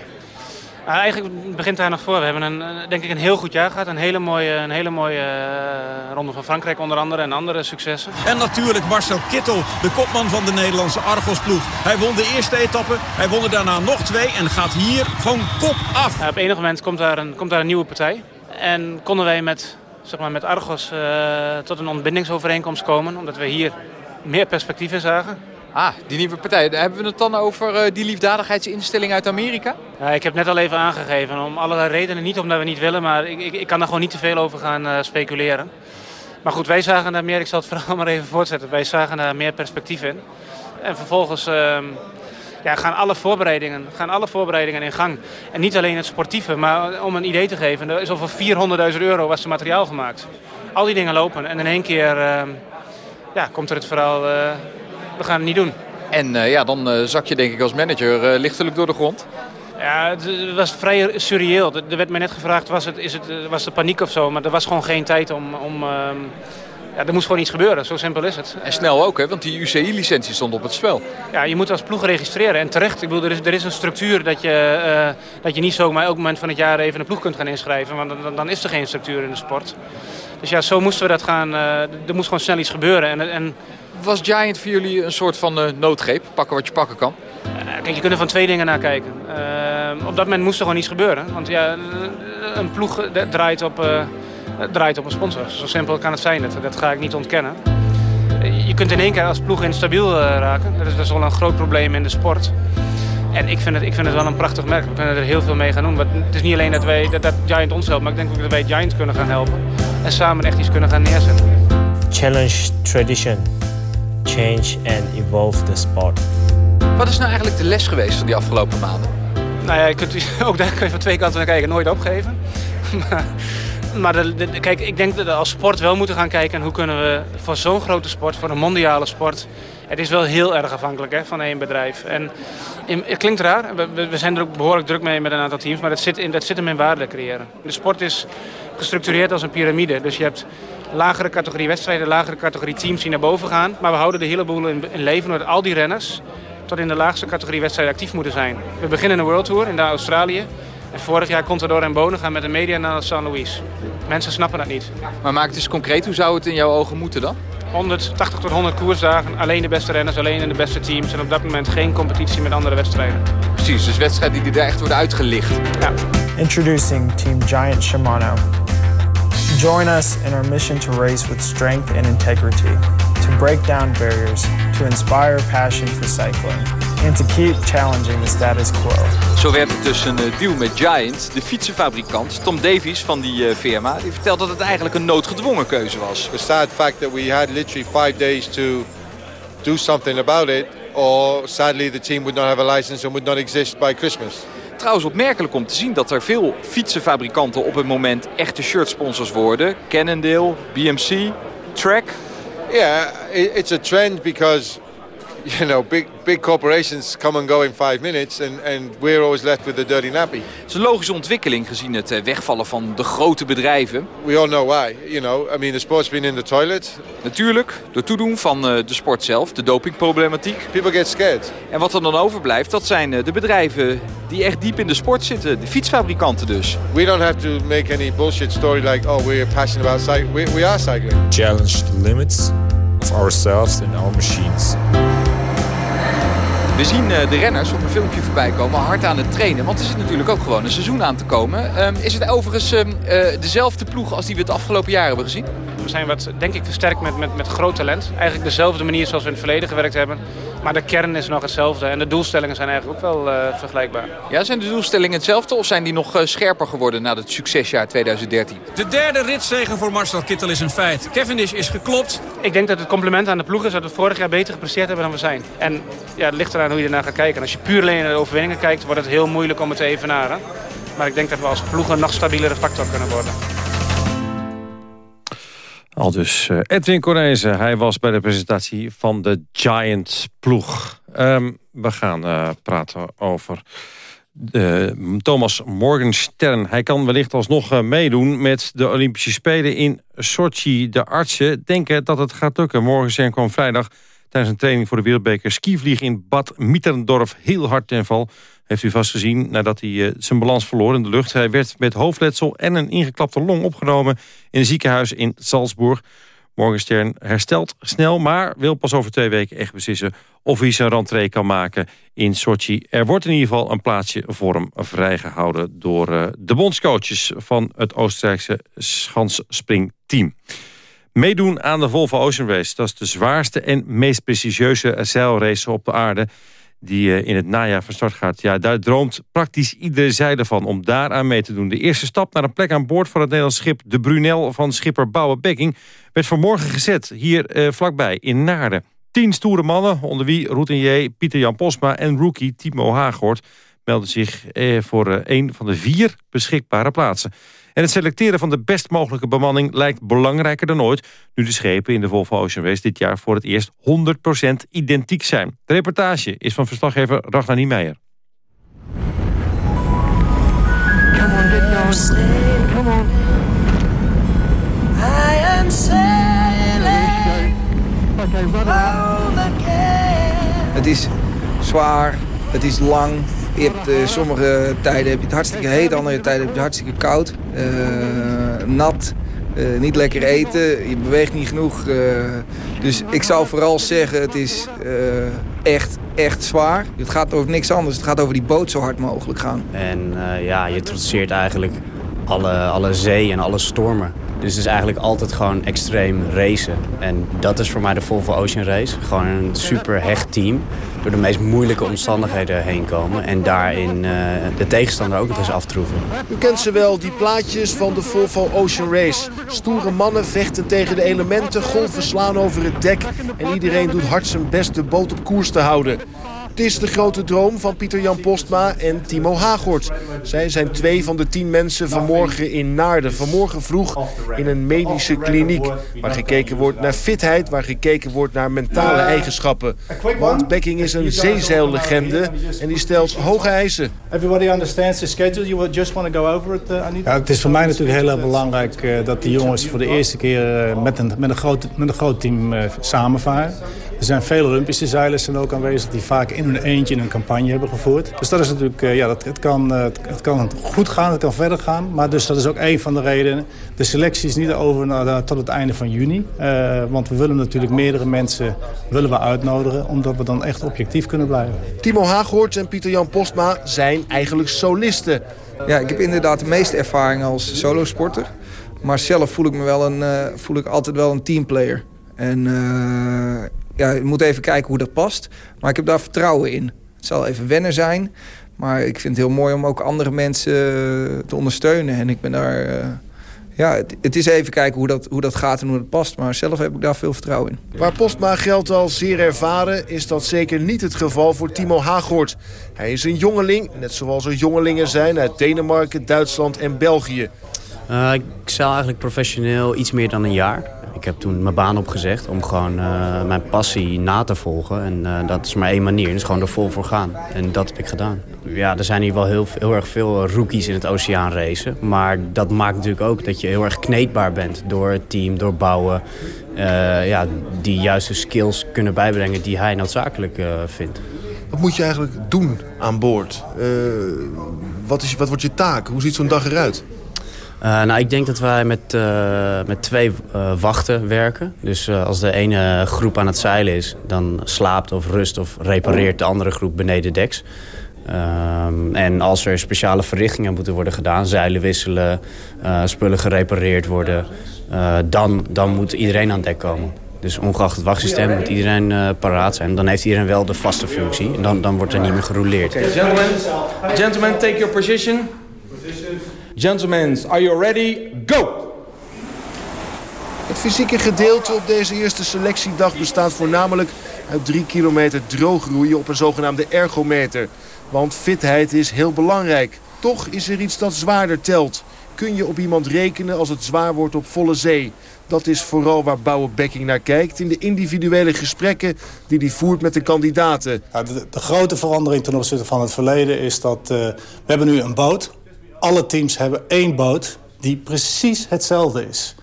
Ah, eigenlijk begint daar nog voor. We hebben een, een- denk ik een heel goed jaar gehad. Een hele mooie, een hele mooie eh, ronde van Frankrijk onder andere en andere successen. En natuurlijk Marcel Kittel, de kopman van de Nederlandse Argos-ploeg. Hij won de eerste etappe, hij won er daarna nog twee en gaat hier van kop af. Ja, op enig moment komt daar, een, komt daar een nieuwe partij. En konden wij met, zeg maar, met Argos eh, tot een ontbindingsovereenkomst komen. Omdat we hier meer perspectief in zagen. Ah, die nieuwe partij. Hebben we het dan over eh, die liefdadigheidsinstelling uit Amerika? Ja, ik heb net al even aangegeven, om allerlei redenen. Niet omdat we niet willen, maar ik, ik, ik kan daar gewoon niet te veel over gaan eh, speculeren. Maar goed, wij zagen daar meer, ik zal het verhaal maar even voortzetten. Wij zagen daar meer perspectief in. En vervolgens ehm, ja, gaan, alle voorbereidingen, gaan alle voorbereidingen in gang. En niet alleen het sportieve, maar om een idee te geven. Er is voor 400.000 euro was er materiaal gemaakt. Al die dingen lopen en in één keer ehm, ja, komt er het verhaal, eh, we gaan het niet doen. En eh, ja, dan eh, zak je denk ik als manager eh, lichtelijk door de grond. Ja, het was vrij surreëel. Er er werd mij net gevraagd, was het, is het, was het paniek of zo? Maar er was gewoon geen tijd om... om ehm, ja, er moest gewoon iets gebeuren, zo simpel is het. En snel ook, hè? want die UCI-licentie stond op het spel. Ja, je moet als ploeg registreren. En terecht, ik bedoel, er is, er is een structuur dat je, dat je niet zomaar elk moment van het jaar even een ploeg kunt gaan inschrijven. Want dan, dan is er geen structuur in de sport. Dus ja, zo moesten we dat gaan. er moest gewoon snel iets gebeuren. En, en, Was Giant voor jullie een soort van eh, noodgreep? Pakken wat je pakken kan? Eh, Kijk, je kunt er van twee dingen naar kijken. Eh, op dat moment moest er gewoon iets gebeuren. Want ja, een ploeg draait op, eh, draait op een sponsor. Zo simpel kan het zijn. Dat, dat ga ik niet ontkennen. Je kunt in één keer als ploeg instabiel raken. Dat is, dat is wel een groot probleem in de sport. En ik vind, het, ik vind het wel een prachtig merk. We kunnen er heel veel mee gaan doen. Maar het is niet alleen dat, wij, dat, dat Giant ons helpt, maar ik denk ook dat wij Giant kunnen gaan helpen. En samen echt iets kunnen gaan neerzetten. Challenge tradition. Change and evolve the sport. Wat is nou eigenlijk de les geweest van die afgelopen maanden? Nou ja, je kunt, ook daar kun je van twee kanten naar kijken. Nooit opgeven. maar maar de, de, kijk, ik denk dat we als sport wel moeten gaan kijken... hoe kunnen we voor zo'n grote sport, voor een mondiale sport... het is wel heel erg afhankelijk hè, van één bedrijf. En in, het klinkt raar, we, we, zijn er ook behoorlijk druk mee met een aantal teams... maar dat zit, in, dat zit hem in waarde creëren. De sport is gestructureerd als een piramide. Dus je hebt lagere categorie wedstrijden, lagere categorie teams die naar boven gaan. Maar we houden de hele boel in, in leven door al die renners tot in de laagste categorie wedstrijden actief moeten zijn. We beginnen een World Tour in de Australië. En vorig jaar Contador en Bonen gaan met de media naar San Luis. Mensen snappen dat niet. Maar maak het eens concreet, hoe zou het in jouw ogen moeten dan? 180 tot 100 koersdagen, alleen de beste renners, alleen in de beste teams. En op dat moment geen competitie met andere wedstrijden. Precies, dus wedstrijden die er echt worden uitgelicht. Ja. Introducing Team Giant Shimano. Join us in our mission to race with strength and integrity, to break down barriers, to inspire passion for cycling, and to keep challenging the status quo. Zo werd het dus een eh, deal met Giant, de fietsenfabrikant. Tom Davies van die firma, die vertelt dat het eigenlijk een noodgedwongen keuze was. The sad fact that we had literally five days to do something about it, or sadly the team would not have a license and would not exist by Christmas. Trouwens opmerkelijk om te zien dat er veel fietsenfabrikanten op het moment echte shirtsponsors worden. Cannondale, BMC, Trek. Yeah, it's a trend because you know, big big corporations come and go in five minutes, and and we're always left with the dirty nappy. Het is een logische ontwikkeling gezien het eh, wegvallen van de grote bedrijven. We all know why. You know, I mean, the sport's been in the toilet. Natuurlijk, door toedoen van eh, de sport zelf, de dopingproblematiek. People get scared. En wat er dan overblijft, dat zijn eh, de bedrijven die echt diep in de sport zitten, de fietsfabrikanten dus. We don't have to make any bullshit story like, oh, we're passionate about cycling. We, we are cycling. Challenge the limits of ourselves and our machines. We zien de renners op een filmpje voorbij komen hard aan het trainen. Want er zit natuurlijk ook gewoon een seizoen aan te komen. Um, is het overigens uh, dezelfde ploeg als die we het afgelopen jaar hebben gezien? We zijn wat, denk ik, versterkt met, met, met groot talent. Eigenlijk dezelfde manier zoals we in het verleden gewerkt hebben. Maar de kern is nog hetzelfde. En de doelstellingen zijn eigenlijk ook wel uh, vergelijkbaar. Ja, zijn de doelstellingen hetzelfde of zijn die nog scherper geworden na het succesjaar 2013? De derde ritzegen voor Marcel Kittel is een feit. Cavendish is geklopt. Ik denk dat het compliment aan de ploeg is dat we vorig jaar beter gepresteerd hebben dan we zijn. En ja, het ligt eraan hoe je ernaar gaat kijken. En als je puur alleen naar de overwinningen kijkt, wordt het heel moeilijk om het te evenaren. Maar ik denk dat we als ploeg een nog stabielere factor kunnen worden. Al dus uh, Edwin Cornezen. Hij was bij de presentatie van de Giants ploeg. Um, we gaan uh, praten over uh, Thomas Morgenstern. Hij kan wellicht alsnog meedoen met de Olympische Spelen in Sochi. De artsen denken dat het gaat lukken. Morgenstern kwam vrijdag tijdens een training voor de wereldbeker skivlieg in Bad Mittendorf heel hard ten val. Heeft u vast gezien nadat hij uh, zijn balans verloor in de lucht. Hij werd met hoofdletsel en een ingeklapte long opgenomen in een ziekenhuis in Salzburg. Morgenstern herstelt snel, maar wil pas over twee weken echt beslissen of hij zijn rentree kan maken in Sochi. Er wordt in ieder geval een plaatsje voor hem vrijgehouden door uh, de bondscoaches van het Oostenrijkse schansspringteam. Meedoen aan de Volvo Ocean Race. Dat is de zwaarste en meest prestigieuze zeilrace op de aarde die in het najaar van start gaat. Ja, daar droomt praktisch iedere zijde van om daaraan mee te doen. De eerste stap naar een plek aan boord van het Nederlands schip... de Brunel van schipper Bouwe Bekking... werd vanmorgen gezet hier eh, vlakbij in Naarden. Tien stoere mannen, onder wie routinier Pieter-Jan Posma... en rookie Timo Haaghoort melden zich eh, voor eh, een van de vier beschikbare plaatsen. En het selecteren van de best mogelijke bemanning lijkt belangrijker dan ooit... nu de schepen in de Volvo Ocean Race dit jaar voor het eerst 100% identiek zijn. De reportage is van verslaggever Ragnar Niemeyer. Het is zwaar, het is lang, je hebt, uh, sommige tijden heb je het hartstikke heet, andere tijden heb je het hartstikke koud. Uh, nat, uh, niet lekker eten, je beweegt niet genoeg. dus ik zou vooral zeggen, het is echt, echt zwaar. Het gaat over niks anders, het gaat over die boot zo hard mogelijk gaan. En ja, je trotseert eigenlijk alle, alle zee en alle stormen. Dus het is eigenlijk altijd gewoon extreem racen. En dat is voor mij de Volvo Ocean Race. Gewoon een super hecht team. Door de meest moeilijke omstandigheden heen komen. En daarin uh, de tegenstander ook nog eens aftroeven. U kent ze wel, die plaatjes van de Volvo Ocean Race. Stoere mannen vechten tegen de elementen, golven slaan over het dek. En iedereen doet hard zijn best de boot op koers te houden. Het is de grote droom van Pieter-Jan Postma en Timo Hagort. Zij zijn twee van de tien mensen vanmorgen in Naarden. Vanmorgen vroeg in een medische kliniek. Waar gekeken wordt naar fitheid, waar gekeken wordt naar mentale eigenschappen. Want Becking is een zeezeillegende en die stelt hoge eisen. Everybody understands the schedule. You just want to go over it, Ja, het is voor mij natuurlijk heel erg belangrijk uh, dat die jongens voor de eerste keer uh, met, een, met, een groot, met een groot team samenvaren. Er zijn veel Olympische zeilers zijn ook aanwezig die vaak in hun eentje een campagne hebben gevoerd. Dus dat is natuurlijk, ja, dat, het, kan, het kan goed gaan, het kan verder gaan. Maar dus dat is ook een van de redenen. De selectie is niet over naar, tot het einde van juni. Uh, want we willen natuurlijk meerdere mensen willen we uitnodigen. Omdat we dan echt objectief kunnen blijven. Timo Haaghoorts en Pieter-Jan Postma zijn eigenlijk solisten. Ja, ik heb inderdaad de meeste ervaring als solosporter. Maar zelf voel ik me wel een, uh, voel ik altijd wel een teamplayer. En uh, ja, je moet even kijken hoe dat past. Maar ik heb daar vertrouwen in. Het zal even wennen zijn. Maar ik vind het heel mooi om ook andere mensen te ondersteunen. En ik ben daar... Uh, ja, het, het, is even kijken hoe dat, hoe dat gaat en hoe dat past. Maar zelf heb ik daar veel vertrouwen in. Waar Postma geldt als zeer ervaren... is dat zeker niet het geval voor Timo Haaghoort. Hij is een jongeling, net zoals er jongelingen zijn... uit Denemarken, Duitsland en België. Uh, ik zou eigenlijk professioneel iets meer dan een jaar. Ik heb toen mijn baan opgezegd om gewoon uh, mijn passie na te volgen. En uh, dat is maar één manier, dus gewoon er vol voor gaan. En dat heb ik gedaan. Ja, er zijn hier wel heel, heel erg veel rookies in het oceaan racen. Maar dat maakt natuurlijk ook dat je heel erg kneedbaar bent door het team, door bouwen. Ja, die juiste skills kunnen bijbrengen die hij noodzakelijk vindt. Wat moet je eigenlijk doen aan boord? wat, is, wat wordt je taak? Hoe ziet zo'n dag eruit? Uh, nou, ik denk dat wij met, uh, met twee uh, wachten werken. Dus als de ene groep aan het zeilen is, dan slaapt of rust of repareert de andere groep beneden deks. Um, en als er speciale verrichtingen moeten worden gedaan, zeilen wisselen, spullen gerepareerd worden, dan, dan moet iedereen aan dek komen. Dus ongeacht het wachtsysteem moet iedereen paraat zijn. Dan heeft iedereen wel de vaste functie en dan, dan wordt er niet meer gerouleerd. Gentlemen, gentlemen, take your position. Gentlemen, are you ready? Go! Het fysieke gedeelte op deze eerste selectiedag bestaat voornamelijk uit drie kilometer drooggroeien op een zogenaamde ergometer. Want fitheid is heel belangrijk. Toch is er iets dat zwaarder telt. Kun je op iemand rekenen als het zwaar wordt op volle zee? Dat is vooral waar Bouwe Bekking naar kijkt in de individuele gesprekken die hij voert met de kandidaten. Ja, de, de, grote verandering ten opzichte van het verleden is dat uh, we hebben nu een boot alle teams hebben één boot die precies hetzelfde is.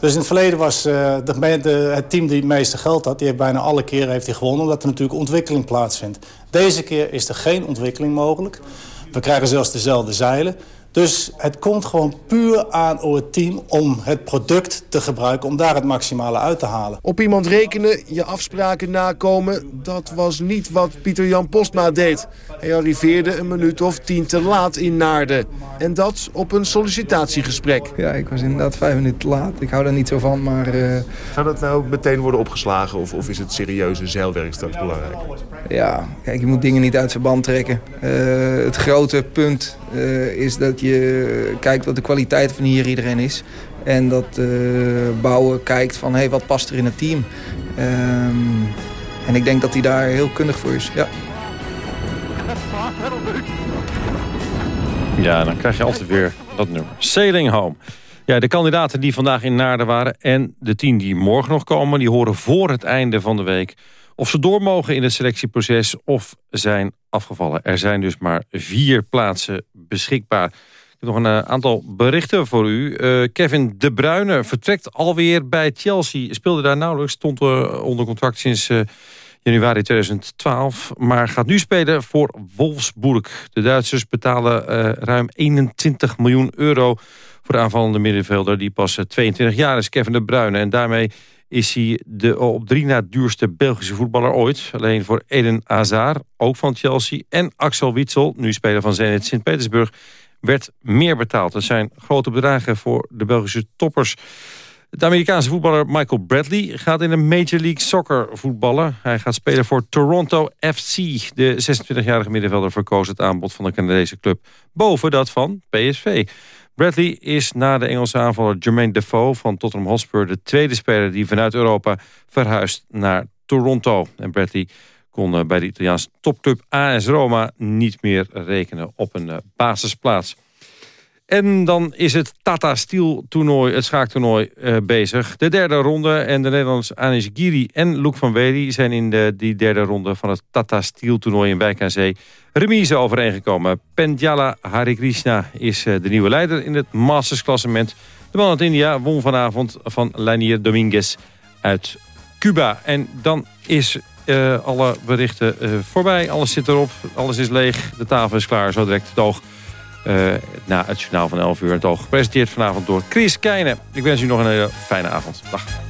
Dus in het verleden was de, het team die het meeste geld had... die heeft bijna alle keren heeft hij gewonnen... omdat er natuurlijk ontwikkeling plaatsvindt. Deze keer is er geen ontwikkeling mogelijk. We krijgen zelfs dezelfde zeilen. Dus het komt gewoon puur aan het team om het product te gebruiken... om daar het maximale uit te halen. Op iemand rekenen, je afspraken nakomen... dat was niet wat Pieter-Jan Postma deed. Hij arriveerde een minuut of tien te laat in Naarden. En dat op een sollicitatiegesprek. Ja, ik was inderdaad vijf minuten te laat. Ik hou daar niet zo van, maar... Uh... Zou dat nou meteen worden opgeslagen of, of is het serieuze zeilwerk straks belangrijk? Ja, kijk, je moet dingen niet uit verband trekken. Uh, het grote punt uh, is dat je kijkt wat de kwaliteit van hier iedereen is. En dat uh, bouwen kijkt van hey, wat past er in het team. Um, en ik denk dat hij daar heel kundig voor is. Ja. Ja, dan krijg je altijd weer dat nummer. Sailing Home. Ja, de kandidaten die vandaag in Naarden waren... en de tien die morgen nog komen... die horen voor het einde van de week... of ze door mogen in het selectieproces of zijn afgevallen. Er zijn dus maar vier plaatsen beschikbaar. Ik heb nog een uh, aantal berichten voor u. Uh, Kevin De Bruyne vertrekt alweer bij Chelsea. Speelde daar nauwelijks, stond uh, onder contract sinds januari 2012. Maar gaat nu spelen voor Wolfsburg. De Duitsers betalen ruim 21 miljoen euro... voor de aanvallende middenvelder die pas 22 jaar is, Kevin De Bruyne. En daarmee is hij de op drie na duurste Belgische voetballer ooit. Alleen voor Eden Hazard, ook van Chelsea. En Axel Witsel, nu speler van Zenit Sint-Petersburg... werd meer betaald. Dat zijn grote bedragen voor de Belgische toppers. De Amerikaanse voetballer Michael Bradley gaat in de Major League Soccer voetballen. Hij gaat spelen voor Toronto FC. De 26-jarige middenvelder verkoos het aanbod van de Canadese club boven dat van PSV. Bradley is na de Engelse aanvaller Jermaine Defoe van Tottenham Hotspur... de tweede speler die vanuit Europa verhuist naar Toronto. En Bradley kon eh, bij de Italiaanse topclub AS Roma niet meer rekenen op een eh, basisplaats. En dan is het Tata Steel toernooi, het schaaktoernooi, uh, bezig. De derde ronde en de Nederlanders Anish Giri en Luc van Wedi... zijn in de, die derde ronde van het Tata Steel toernooi in Wijk aan remise overeengekomen. Pendjala Harikrishna is uh, de nieuwe leider in het Masters-klassement. De man uit India won vanavond van Lanier Dominguez uit Cuba. En dan is uh, alle berichten voorbij. Alles zit erop, alles is leeg, de tafel is klaar. Zo direct het oog na het journaal van 11 uur. Het oog gepresenteerd vanavond door Chris Keijnen. Ik wens u nog een hele fijne avond. Dag.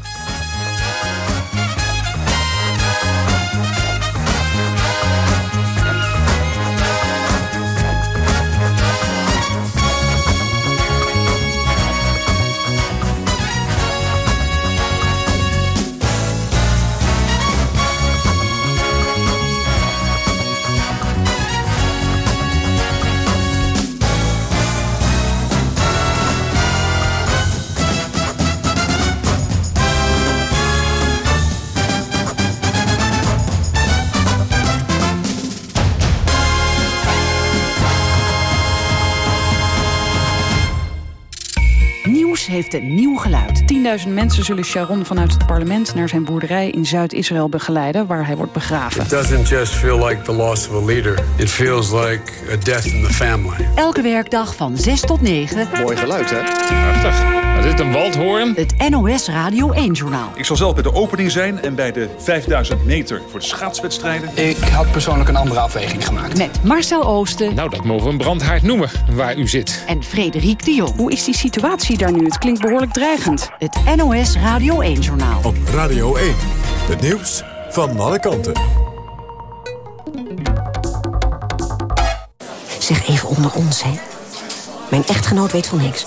Heeft een nieuw geluid. 10.000 mensen zullen Sharon vanuit het parlement naar zijn boerderij in Zuid-Israël begeleiden, waar hij wordt begraven. It doesn't just feel like the loss of a leader. It feels like a death in the family. Elke werkdag van 6 tot 9. Mooi geluid, hè? Prachtig. Is dit een waldhoorn? Het NOS Radio 1-journaal. Ik zal zelf bij de opening zijn en bij de 5000 meter voor de schaatswedstrijden. Ik had persoonlijk een andere afweging gemaakt. Met Marcel Oosten. Nou, dat mogen we een brandhaard noemen, waar u zit. En Frederik Dion. Hoe is die situatie daar nu? Het klinkt behoorlijk dreigend. Het NOS Radio 1-journaal. Op Radio 1. Het nieuws van alle kanten. Zeg even onder ons, hè. Mijn echtgenoot weet van niks.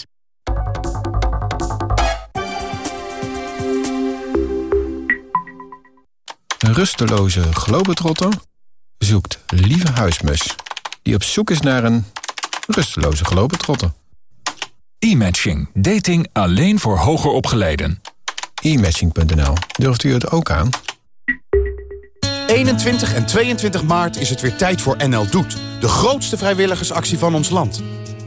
Een rusteloze globetrotter zoekt lieve huismus... die op zoek is naar een rusteloze globetrotter. E-matching. Dating alleen voor hoger opgeleiden. E-matching.nl. Durft u het ook aan? 21 en 22 maart is het weer tijd voor NL Doet. De grootste vrijwilligersactie van ons land.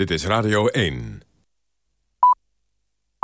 Dit is Radio 1.